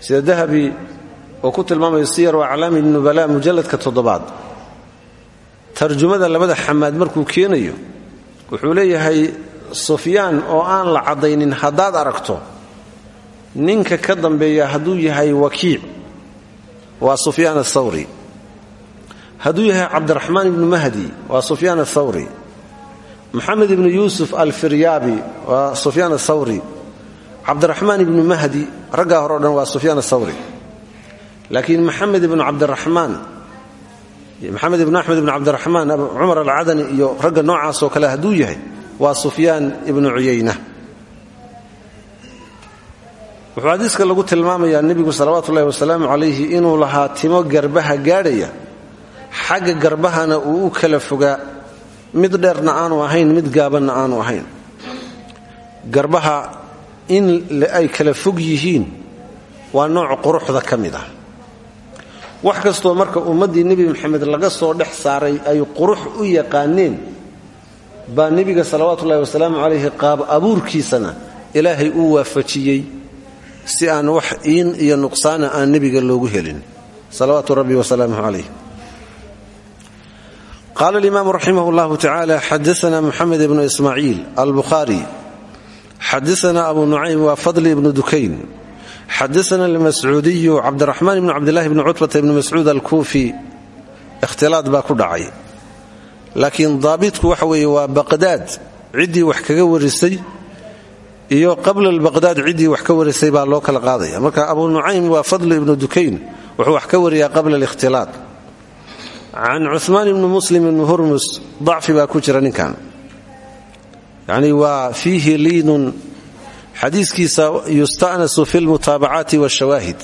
Sida dahabi oo ku tilmaamayo siyaru aclaami nubala mujalladka toddobaad. Tarjumada labada xamaad markuu keenayo wuxuu leeyahay sufyaan oo aan la caddaynin haddaad aragto ninka ka dambeeya hadduu yahay wakiic waa sufyaan athawri hadduu yahay cabdiraxmaan ibnu mahdi waa sufyaan athawri maxamed ibnu yuusuf alfiryaabi waa sufyaan athawri cabdiraxmaan ibnu mahdi raggaa hore o dhan waa sufyaan athawri laakiin maxamed ibnu cabdiraxmaan maxamed ibnu axmed ibnu cabdiraxmaan cumar alcadani iyo ragga noocaasoo kale hadduu yahay waa sufyaan ibnu cuyayna wuxuu xadiiska lagu tilmaamayaa nebigu salawaatu ullahi wasalaamu calayhi inuu lahaa timo garbaha gaadhaya. Xagga garbahana uu u kala fogaa mid dheerna aanu ahayn mid gaabanna aanu ahayn. Garbaha in ay kala fog yihiin waa nooc quruxda ka mid ah. Wax kastoo marka ummaddii nebi maxamed laga soo dhex saaray ay qurux u yaqaaneen baa nebiga salawaatu ullahi wasalaamu calayhi qaab abuurkiisana ilaahay uu waafajiyey si aan wax iin iyo nuqsaana aan nebiga loogu helin. Salawaatu rabbi wasalaamuh calayh qaala alimaamu raximah llahu tacala xadaana muxamed ibnu ismaaciil albukhaari xadaana abu nucaym waa fadli ibnu dukayn xadaana almascuudiyu cabdiraxmaan ibnu cabdillahi bni cutbata ibni mascuud alkuufi ikhtilaad baa ku dhacay. laakiin daabitku waxa weeye waa baqdaad ciddii wax kaga warisay iyo qabla albaqdaad ciddii wax ka warisay baa loo kala qaadaya marka abu nucaym waa fadli ibnu dukayn wuxuu wax ka wariyaa qabla alikhtilaad can cumaan ibni muslim ibni hurmus dacfi baa ku jira ninkan yani waa fiihi liinun xadiiskiisa yusta'nasu fi lmutaabacaati wshawaahid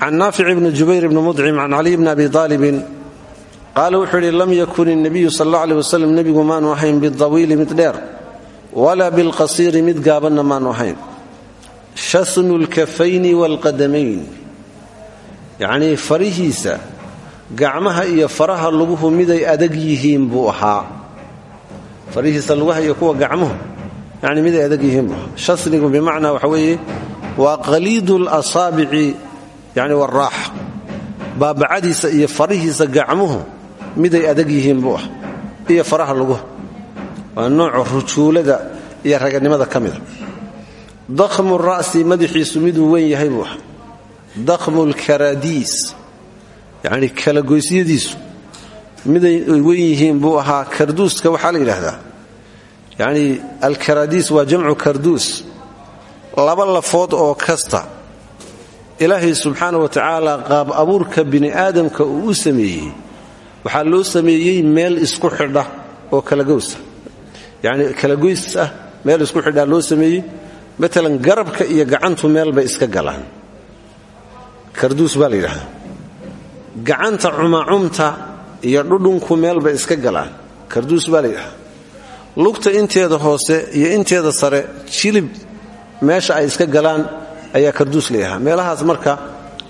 can naafic ibni jubayr ibni mudcim can caliy bni abi aalibin qaala wuxuu yidhi lam yakun innabiyu sal alla aleh wasalam nebigu maanu ahayn bidawiili mid dheer walaa bilqasiiri mid gaabanna maanu ahayn shasnu lkafayni walqadamayn yacnii farihiisa gacmaha iyo faraha luguhu miday adag yihiin buu ahaa. Farihiisa lugaha iyo kuwa gacmuhu yani miday adag yihiin buu ahaa. Waxa weeye waa qaliidu lasaabici yani waraaxa baabacadiisa iyo farihiisa gacmuhu miday adag yihiin buu ah iyo faraha luguha waa nooca rujuulada iyo raganimada ka mida dakhmu ra'si madaxiisu miduu weyn yahay buu ah dakhmu lkaradiis yacni kalagoysyadiisu miday weyn yihiin buu ahaa karduuska waxaa la yidhaahdaa. Yacni alkaradiis waa jamcu karduus. Laba lafood oo kasta ilaahay subxaana wa tacaala qaab abuurka bini aadamka uu u sameeyey waxaa loo sameeyey meel isku xidha oo kalagoysa yacni kalagoys ah meel isku xidhaa loo sameeyey. Maalan garabka iyo gacantu meel bay iska galaan. Karduus baa la yidhahdaa gacanta cumacumta iyo dhudhunku meel bay iska galaan. Karduus baa la yidhahdaa lugta inteeda hoose iyo inteeda sare jilib meesha ay iska galaan ayaa karduus layahaa meelahaas marka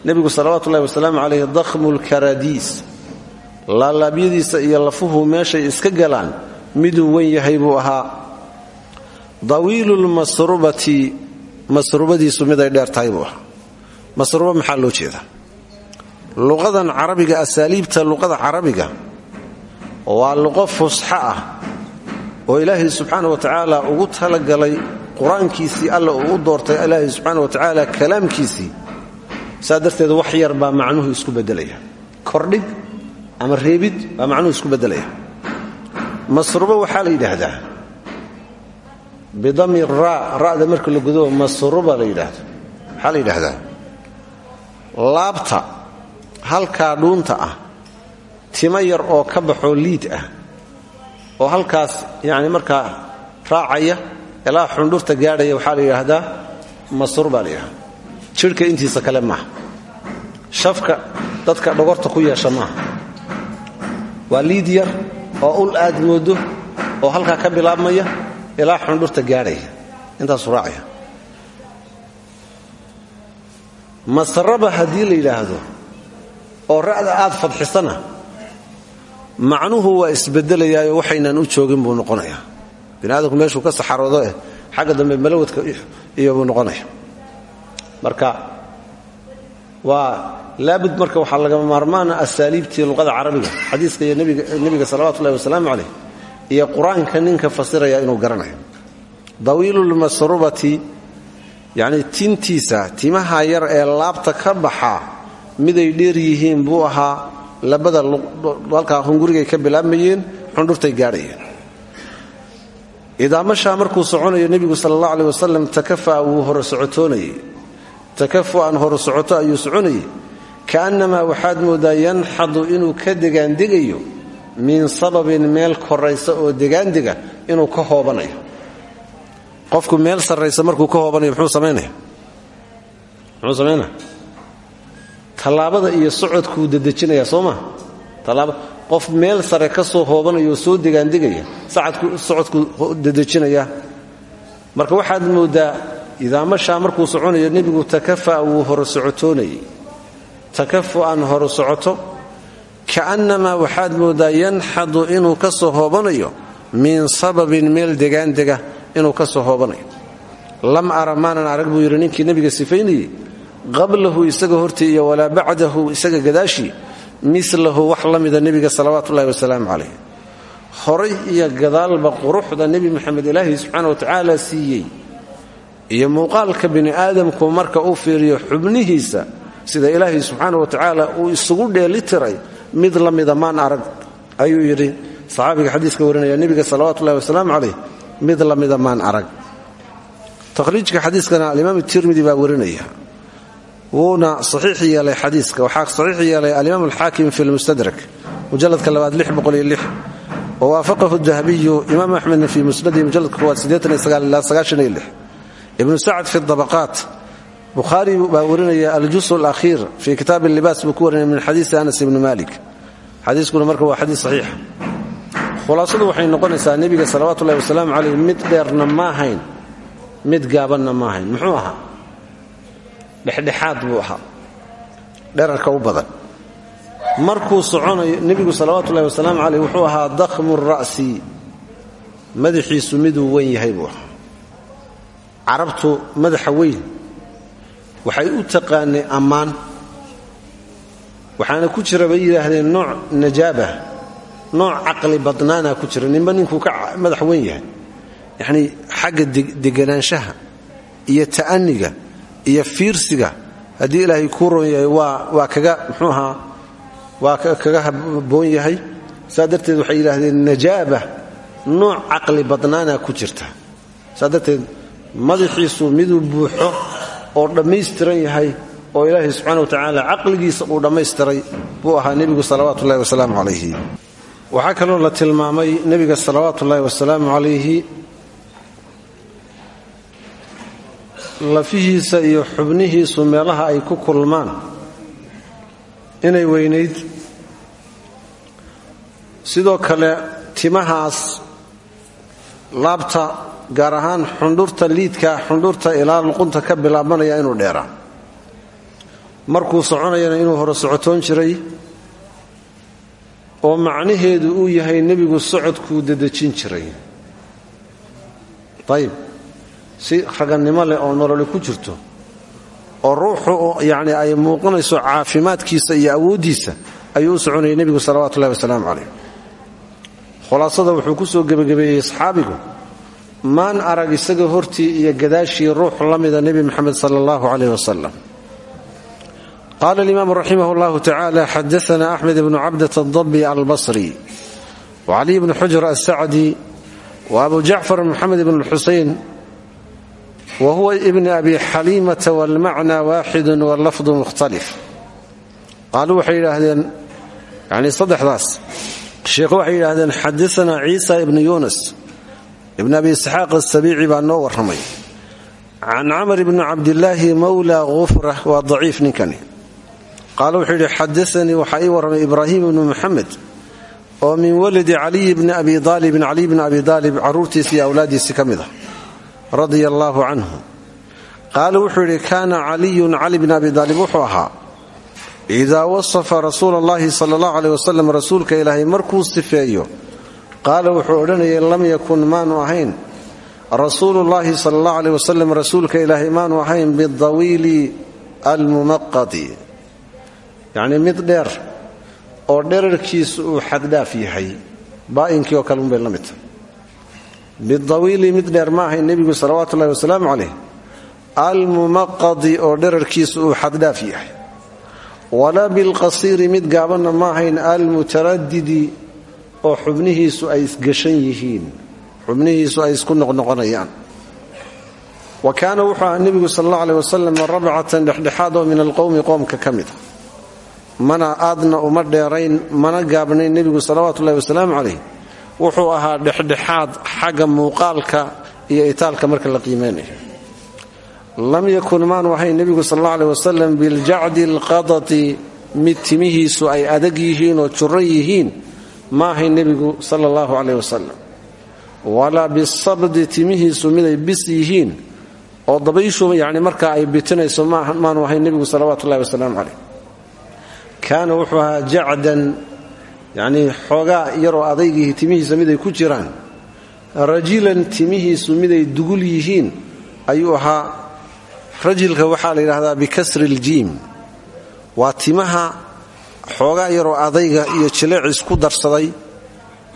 nebigu salawaatuullahi wasalaamu calayhi dakhmu lkaradiis laalaabyadiisa iyo lafuhu meeshay iska galaan miduu wen yahay buu ahaa. Dawiilu lmasrubati masrubadiisu miday dheer tahay buu ahaa. Masruba maxaa loo jeedaa luqadan carabiga asaaliibta luqada carabiga waa luqo fusxo ah oo ilaahay subxaana wa tacaala ugu talagalay qur'aankiisii alla uu u doortay ilaahay subxaana wa tacaala kalaamkiisii. Saa darteed wax yar baa macnuhu isku beddelaya. Kordhig ama reebid baa macnuhu isku beddelaya. Masrubo waxaa la yidhaahdaa. Bidami ra ra'da marka la gudo masruba la yidhaahdo. Waxaa la yidhaahdaa. Laabta halkaa dhuunta ah timo yar oo ka baxoo liid ah oo halkaas yani markaa raacaya ilaa xundhurta gaadhaya waxaa la yidhaahdaa masruur baa la yidhahda jidhka intiisa kale maaha. Shafka dadka dhogorta ku yeesha maaha. Waa liid yar oo ul aad moodo oo halkaa ka bilaabmaya ilaa xundhurta gaadhaya. Intaasu raacaya. Masraba haddii la yidhaahdo oo ra'da aad fadxisana macnuhu waa isbedelayaayo waxaynaan u joogin buu noqonayaa bini aadamku meeshuu ka saxaroodo eh xagga dambe malawadka iyo buu noqonaya. Marka waa laabud marka waxaa lagama maarmaana asaaliibtii luqada carabiga xadiiska iyo nebiga salawatu ullahi wasalaamu calayh iyo qur'aanka ninka fasiraya inuu garanayo. Dawiilulmasrubati yacni tintiisa timaha yar ee laabta ka baxa miday dheer yihiin buu ahaa labada halkaa hungurigay ka bilaabmayeen xundhurtay gaadhayeen. Idaamashaa markuu soconayo nebigu sala allah aleh wasalam takafa'a wuu hore socotoonayey. Takafu'an hore socoto ayuu soconayey. Ka'annamaa waxaad mooddaa yanxadu inuu ka degaandegayo min sababin meel koraysa oo degaandega inuu ka hoobanayo. Qofku meel sarraysa markuu ka hoobanayo muxuu samaynaya muxuu samaynaya tallaabada iyo socodkuu dedejinaya soo maa qof meel sare ka soo hoobanayo oo soo degaandegaya socodkuu dedejinaya. Marka waxaad mooddaa idaamashaa markuu soconayo nebigu takafa'a wuu hore socotoonayey. Takafu'an hore socoto ka'annamaa waxaad mooddaa yanxadu inuu ka soo hoobanayo min sababin meel degaandega inuu ka soo hoobanayo. Lam ara maanan arag buu yidhi ninkii nebiga sifaynayey qablahu isaga hortii iyo walaa bacdahu isaga gadaashii milahu wax la mida nebiga salawaatu ullahi wasalaamu calayh horay iyo gadaalba quruxda nebi moxamed ilaahi subxaana wa tacaala siiyey. Iyo muuqaalka bini aadamku marka uu fiiriyo xubnihiisa sida ilaahay subxaana wa tacaala uu isugu dheeli tiray mid la mida maan arag ayuu yidhi saxaabiga xadiiska warinaya nebiga salawaatu ullahi wasalaamu calayh mid la mida maan arag. Takhriijka xadiiskana alimaam tirmidi baa warinaya wuuna saxiix yeelay xadiiska. Waxaa saxiix yeelay alimaam alxaakim fi lmustadrak mujaladka labaad oo waafaqahu dahabiyu imaam axmedna fii musnadihi mujaladka koowaad ibnu sacd fi dabaqaat bukhaari baa warinaya aljus alakhiir fii kitaab libaas buu ku warinaya min xadiisi anas ibni malik xadiiskuna marka waa xadiis saxiixa khulaasadu waxay noqonaysaa nebiga salawaatu ullahi wasalaamu caleyh mid dheerna ma ahayn mid gaabanna ma ahayn muxuu ahaa dhexdhexaad buu ahaa. Dherarka u badan. Markuu soconayo nebigu salawaatu ullahi wasalaamu caleyh wuxuu ahaa dakhmu ra'si. Madaxiisu miduu wen yahay buu ahaa. Carabtu madaxa weyn. Waxay u taqaanay ammaan. Waxaana ku jira bay yidhaahdeen nooc najaabah nooc caqli badnaana ku jira. Ninba ninkuu ka madax weyn yahay. Yacnii xagga deganaanshaha iyo ta'aniga iyo fiirsiga. Haddii ilaahay kuu ron yahay waa kaga mxuu ahaa waa kaga habboon yahay. Saa darteed waxay yidhaahdeen najaaba nooc caqli badnaana ku jirta. Saa darteed madaxiisu miduu buuxo oo dhammaystiran yahay oo ilaahay subxana wa tacaala caqligiisa uu dhammaystiray buu ahaa nebigu salawaatu ullahi wasalaamu calayhi. Waxaa kaloo la tilmaamay nebiga salawaatu ullahi wasalaamu calayhi lafihiisa iyo xubnihiisu meelaha ay ku kulmaan. Inay weynayd. Sidoo kale timahaas laabta gaar ahaan xundhurta liidka xundhurta ilaa luqunta ka bilaabanaya inuu dheeraa markuu soconayana inuu hore socotoon jiray oo macnaheedu uu yahay nebigu socodkuu dedejin jiray. Ayib si ragannimo leh oo nololi ku jirto oo ruuxu yacni ay muuqanayso caafimaadkiisa iyo awooddiisa ayuu u soconayay nebigu salawatu ullahi wasalaamu calayh. Wuxuu ku soo gebagabeeyey saxaabigu maan arag isaga hortii iyo gadaashii ruux la mida nebi moxamed sala allahu calayh wasalam qaala alimaamu raximah llahu tacala xadaana axmed bnu cabdat adabi albasri wacaliy bnu xujr alsacdi wa abu jacfar wa huwa ibn abi xaliimata walmacna waaxidu wallafdu mukhtalif qaaluu waxay yidhaahdeen yani saddexdaas sheekhu waxay yidhaahdeen xadaana ciisa ibnu yunas ibn abi isxaaq asabiici baa noo warramay can camr bni cabdilaahi mawla gufra waa daciif ninkani qaala wuxuu yidhi xadaanii waxaa ii warramay ibraahim ibnu muxamed oo min waladi caliy bni abi aalibin caliy bni abi aalib radia allaahu canhu qaala wuxuu yidhi kaana caliyun cali bni abi aalib wuxuu ahaa idaa wasafa rasuula allahi sala allahu aleyh wasalam rasuulka ilaahay markuu sifeeyo qaala wuxuu odhanayay lam yakun maanu ahayn. Rasuulullaahi sala allahu aleyh wasalam rasuulka ilaahay maanu ahayn bidawiili almumaqadi. Yacnii mid dheer oo dherarkiisu uu xaddhaaf yahay baa'inkii oo kale unbay la mid bidawiili mid dheer ma ahayn nebigu salawaatu ullahi wasalaamu calayh. Almumaqadi oo dherarkiisu uu xaddhaaf yahay. Walaa bilqasiiri mid gaabanna ma ahayn almutaradidi oo xubnihiisu ay isgashan yihiin. Xubnihiisu ay isku noqnoqonayaan. Wa kaana wuxuu ahaa nebigu sal alla aleh wasalam rabcatan dhexdhexaad oo min alqowmi qoomka ka mid a. Mana aadna uma dheerayn mana gaabnayn nebigu salawaatu wasalaamu calayh wuxuu ahaa dhexdhexaad xagga muuqaalka iyo itaalka marka la qiimeynayo lam yakun maanu ahayn nebigu sal alla aleh wasalam biljacdi alqadati mid timihiisu ay adag yihiin oo juran yihiin ma ahayn nebigu sala allahu caleyh wasalam walaa bisabdi timihiisu miday bis yihiin oo dabayshu yani markaa ay bitinayso maanu ahayn nebigu salawaatu ullahi wasalaamu caleyh kaana wuxuu ahaa jacdan yanii xoogaa yaroo adaygihi timihiisa miday ku jiraan rajilan timihiisu miday dugul yihiin ayuu ahaa rajilka waxaa la yidhaahdaa bikasri ljiim waa timaha xoogaa yaroo adayga iyo jileecis ku darsaday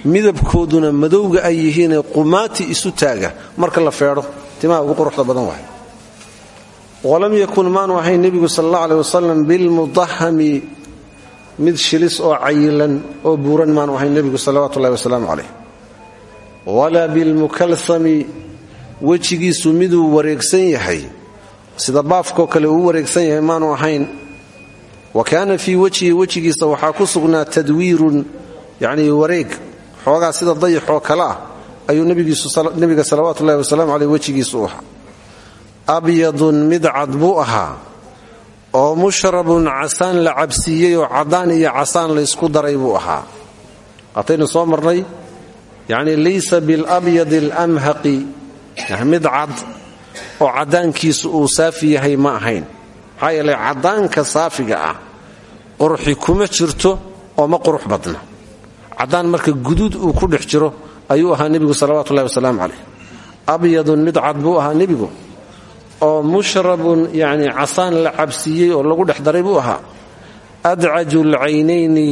midabkooduna madowga ay yihiinee qumaati isu taaga marka la feedho timaha ugu quruxda badan waay. Walam yakun maanu ahayn nebigu sal alla aleh wasalam bilmudahami mid shilis oo cayilan oo buuran maanu ahayn nebigu salawaatu ullahi wasalaamu caleyh walaa bilmukalsami wejigiisu miduu wareegsan yahay sida baafkoo kale uu wareegsan yahay maanu ahayn. Wa kaana fii wejhihi wejigiisa waxaa ku sugnaa tadwiirun yacnii wareeg xoogaa sida dayaxoo kale ah ayuu nebiga salawaatu ullahi wasalaamu caleyh wejigiisu u ahaa. Abyadun mid cad buu ahaa oo mushrabun casaan la cabsiiyey oo caddaan iyo casaan laysku daray buu ahaa. Waataynu soo marnay yacnii laysa bilabyadi alamhaqi mid cad oo caddaankiisu uu saafi yahay ma ahayn. Maxaa yeelay caddaanka saafiga ah quruxi kuma jirto oo ma qurux badna. Caddaan marka guduud uu ku dhex jiro ayuu ahaa nebigu salawatu ullahi wasalaamu caleyh abyadun mid cad buu ahaa nebigu oo mushrabun yacni casaan la cabsiiyey oo lagu dhex daray buu ahaa. Adcaju lcaynayni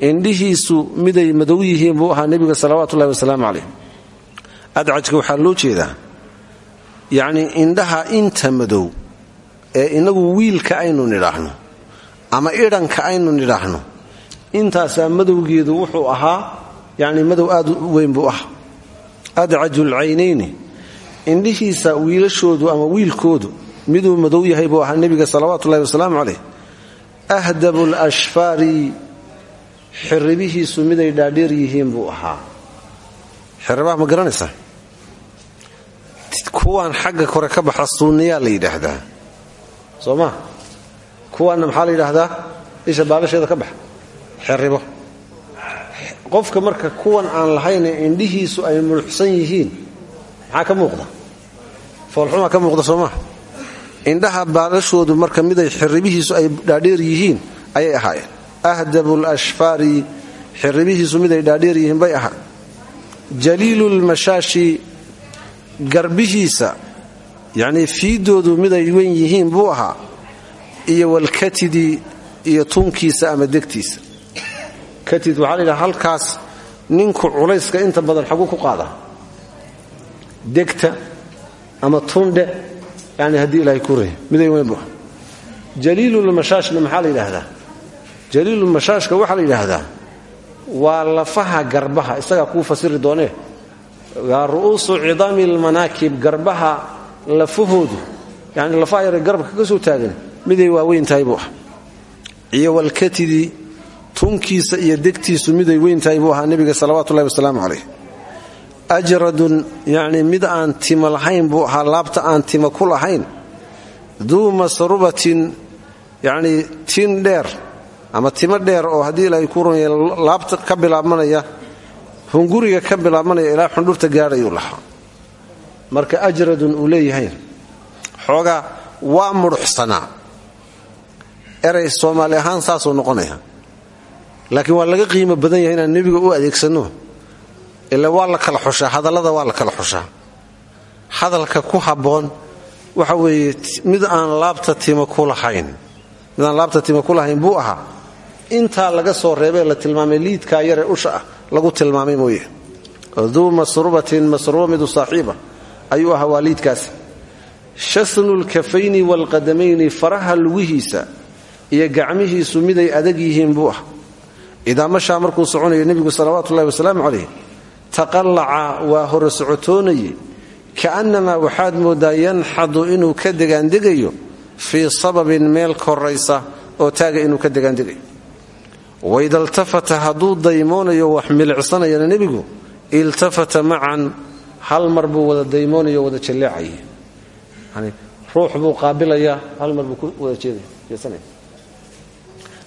indhihiisu miday madow yihiin buu ahaa nebiga salawaatu ullahi wasalaamu caleyh adcajka waxaa loo jeedaa yacnii indhaha inta madow ee inagu wiilka aynu nidhaahno ama idhanka aynu nidhaahno intaasaa madowgeedu wuxuu ahaa yacni madow aad weyn buu ah adcaju lcaynayni indhihiisa wiilashoodu ama wiilkoodu miduu madow yahay buu ahaa nebiga salawaatu ullahi wasalaamu caleyh ahdabu lashfaari xiribihiisu miday dhaadheer yihiin buu ahaa. Xiribaha ma garanaysaa? Kuwaan xagga kore ka baxa suunniyaa la yidhaahdaa. Soo maa maxaa la yidhaahdaa? Isha baalasheeda ka baxa xiribo qofka marka kuwan aan lahayne indhihiisu ay muluxsan yihiin maxaa ka muuqda foolxumaa ka muuqda soo indhaha baalashoodu marka miday xiribihiisu ay dhaadheer yihiin ayay ahaayeen. Ahdabu lashfaari xiribihiisu miday dhaadheer yihiin bay ahaa jaliilu lmashaashi garbihiisa yacnii fiidoodu miday wen yihiin buu ahaa iyo walkatidi iyo tunkiisa ama degtiisa. Katid waxaa halkaas ninku culayska inta badan xaguu ku qaadaa. Degta ama tundhe yani haddii ilaahay ku rey miday weyn ahaa. Jaliilulmashaashna maxaa la yidhaahdaa? Jaliilulmashaashka waxaa la yidhaahdaa waa lafaha garbaha isagaa kuu fasiri doonee waa ru'uusu cidaami lmanaakib garbaha lafahoodu yani lafaha yare garabka ka soo taagan miday waaweyn tahay buu ah iyo walkatidi tunkiisa iyo degtiisu miday weyn tahay buu ahaa nebiga salawaatu ullahi wasalaamu ajradun yacni mid aan tima lahayn buu ahaa laabta aan tima ku lahayn. Duu masrubatin yacnii tin dheer ama timo dheer oo haddii ilaahay ku runya laabta ka bilaabmanaya hunguriga ka bilaabmanaya ilaa xundhurta gaadhayuu lahaa. Marka ajradun uu leeyahay xoogaa waa mudhuxsanaa eray soomaali ahaan saasuu noqonaya. Laakiin waa laga qiimo badan yahay inaan nebiga u adeegsanno ila waa la kala xushaa hadallada waa la kala xushaa. Hadalka ku habboon waxa weeye mid aan laabta tima ku mid aan laabta tima ku buu ahaa. Intaa laga soo reebee la tilmaamay liidkaa yaree usha ah lagu tilmaamay mooye. Duu masrubatin masruba midu saaxiiba ayuu ahaa waa liidkaasi. Shasnu lkafayni faraha lugihiisa iyo gacmihiisu miday adag yihiin buu ah idaa mashaa soconayo nebigu salawaatuullahi wasalaamu calayh taqallaca waa hore socotoonayey ka'annamaa waxaad mooddaa yanxadu inuu ka degaandegayo fii sababin meel koraysa oo taaga inuu ka degaandegayo. Waida iltafata hadduu daymoonayo wax milicsanayana nebigu iltafata macan hal mar buu wada daymoonayo wada jalleecaya yani ruux buu qaabilayaa hal mar wada jeesanaya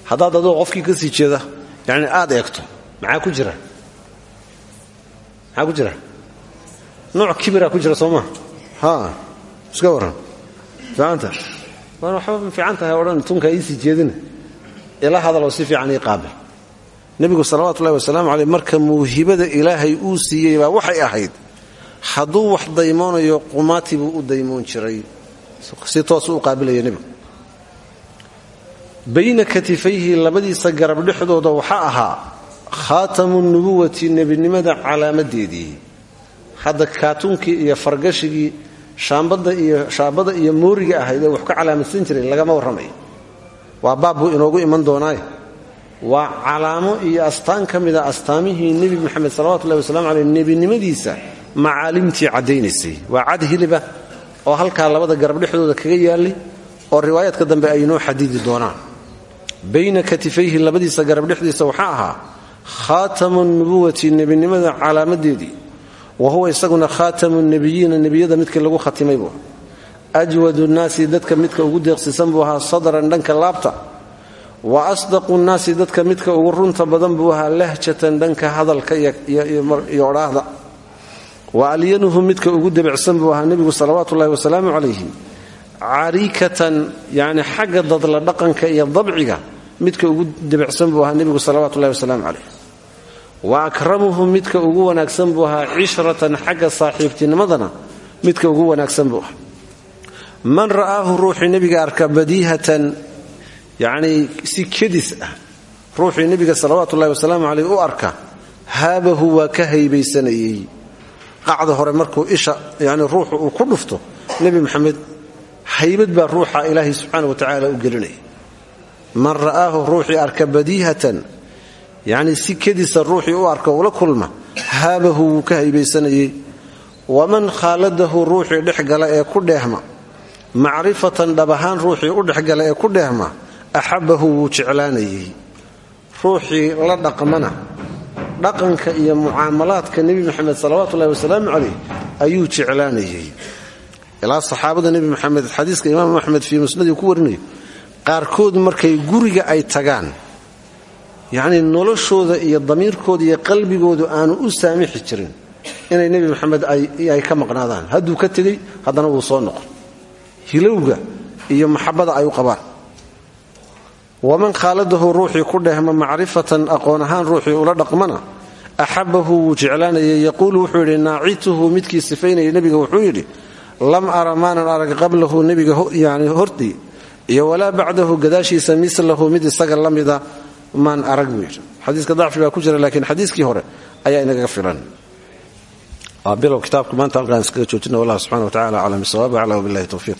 haddaad adoo qofkii ka sii jeeda yani aad eegto maxaa ku jira maxaa ku jira. Nooc kibira ku jira soo maa ha iska warran fiicanta waan waxba fiican tahay odhan tunka iisii jeedina ila hadaloo si fiican ii qaabil. Nebigu salawatullahi wasalaamu caleyh marka muuhibada ilaahay uu siiyey baa waxay ahayd hadduu wax daymoonayo qumaati buu u daymoon jiray. Si toosu u qaabilaya nebigu. Bayna katifayhi labadiisa garab dhexdooda waxaa ahaa khaatamu nubuwati nebinimada calaamadeedii. Hadda kaatuunkii iyo fargashigii shaambada iyo mooriga ahayd ee wax ka calaamadsan jiray lagama warramayo. Waa baab buu inoogu iman doonaaye waa calaamo iyo astaan ka mida astaamihii nebi moxamed salawatullahi wasalamu caleyh nebinimadiisa macaalimtii caddaynaysay waa cad hiliba oo halkaa labada garab dhexdooda kaga yaallay oo riwaayaadka dambe ay inoo xadidi doonaan. Bayna katifayhi labadiisa garab dhexdiisa waxaa ahaa khaatamu nubuwati nebinimada calaamadeedii. Wa huwa isaguna khaatamu nebiyiina nebiyada midkii lagu khatimay buu. Ajwadu nnaasi dadka midka ugu deeqsisan buu ahaa sadran dhanka laabta. Wa asdaqu nnaasi dadka midka ugu runta badan buu ahaa lahjatan dhanka hadalka iyo odhaahda. Wa alyanuhu midka ugu debicsan buu ahaa nebigu salawaatuullahi wasalaamu calayhi. Cariikatan yani xagga dadla dhaqanka iyo dabciga midka ugu debicsan wa akramuhu midka ugu wanaagsan buu ahaa cishratan xagga saaxiibtinimadana midka ugu wanaagsan buu man ra'aahu ruuxii nebiga arka badiihatan yacnii si kedis ah ruuxii nebiga salawaatuullahi wasalaamu caleyh u arka haabahu waa ka haybaysanayey qacda hore markuu isha yani ruuxu uu ku dhufto nebi maxamed haybad baa ruuxa ilaahay subxaana wa tacaala u gelinaya man ra'aahu ruuxii arka badiihatan yacnii si kedisa ruuxii u arka ula kulma haabahu wuu ka haybaysanayey waman khaaladahu ruuxii dhex gala ee ku dheehma macrifatan dhab ahaan ruuxii u dhexgala ee ku dheehma axabbahu wuu jeclaanayey ruuxii la dhaqmana dhaqanka iyo mucaamalaadka nebi moxamed salawaatuullahi wasalaamu caleyh ayuu jeclaanayey ilaa saxaabada nebi moxamed xadiiska imaam axmed fii musnadii ku warinayo qaarkood markay guriga ay tagaan yacnii noloshooda iyo damiirkooda iyo qalbigoodu aanu u saamixi jirin inay nebi moxamed ay ka maqnaadaan. Hadduu ka tegey haddana wuu soo noqon. Hilowga iyo maxabada ay u qabaan. Waman khaaladahu ruuxii ku dhehma macrifatan aqoon ahaan ruuxii ula dhaqmana axabbahu wuu jeclaanayay yaquulu wuxuu yidhi naacituhu midkii sifaynaya nebiga wuxuu yidhi lam ara maanan arag qablahu nebiga yani hortii iyo walaa bacdahu gadaashiisa milahu mid isaga la mida maan arag buu yidhi. Xadiiska dacfi baa ku jira laakiin xadiiskii hore ayaa inagaga filan. Waa bilow kitaabka maanta halkaan iskaga joojina wallah subxana wa tacala aclam. Bisawaab acla wabillahi towfiiq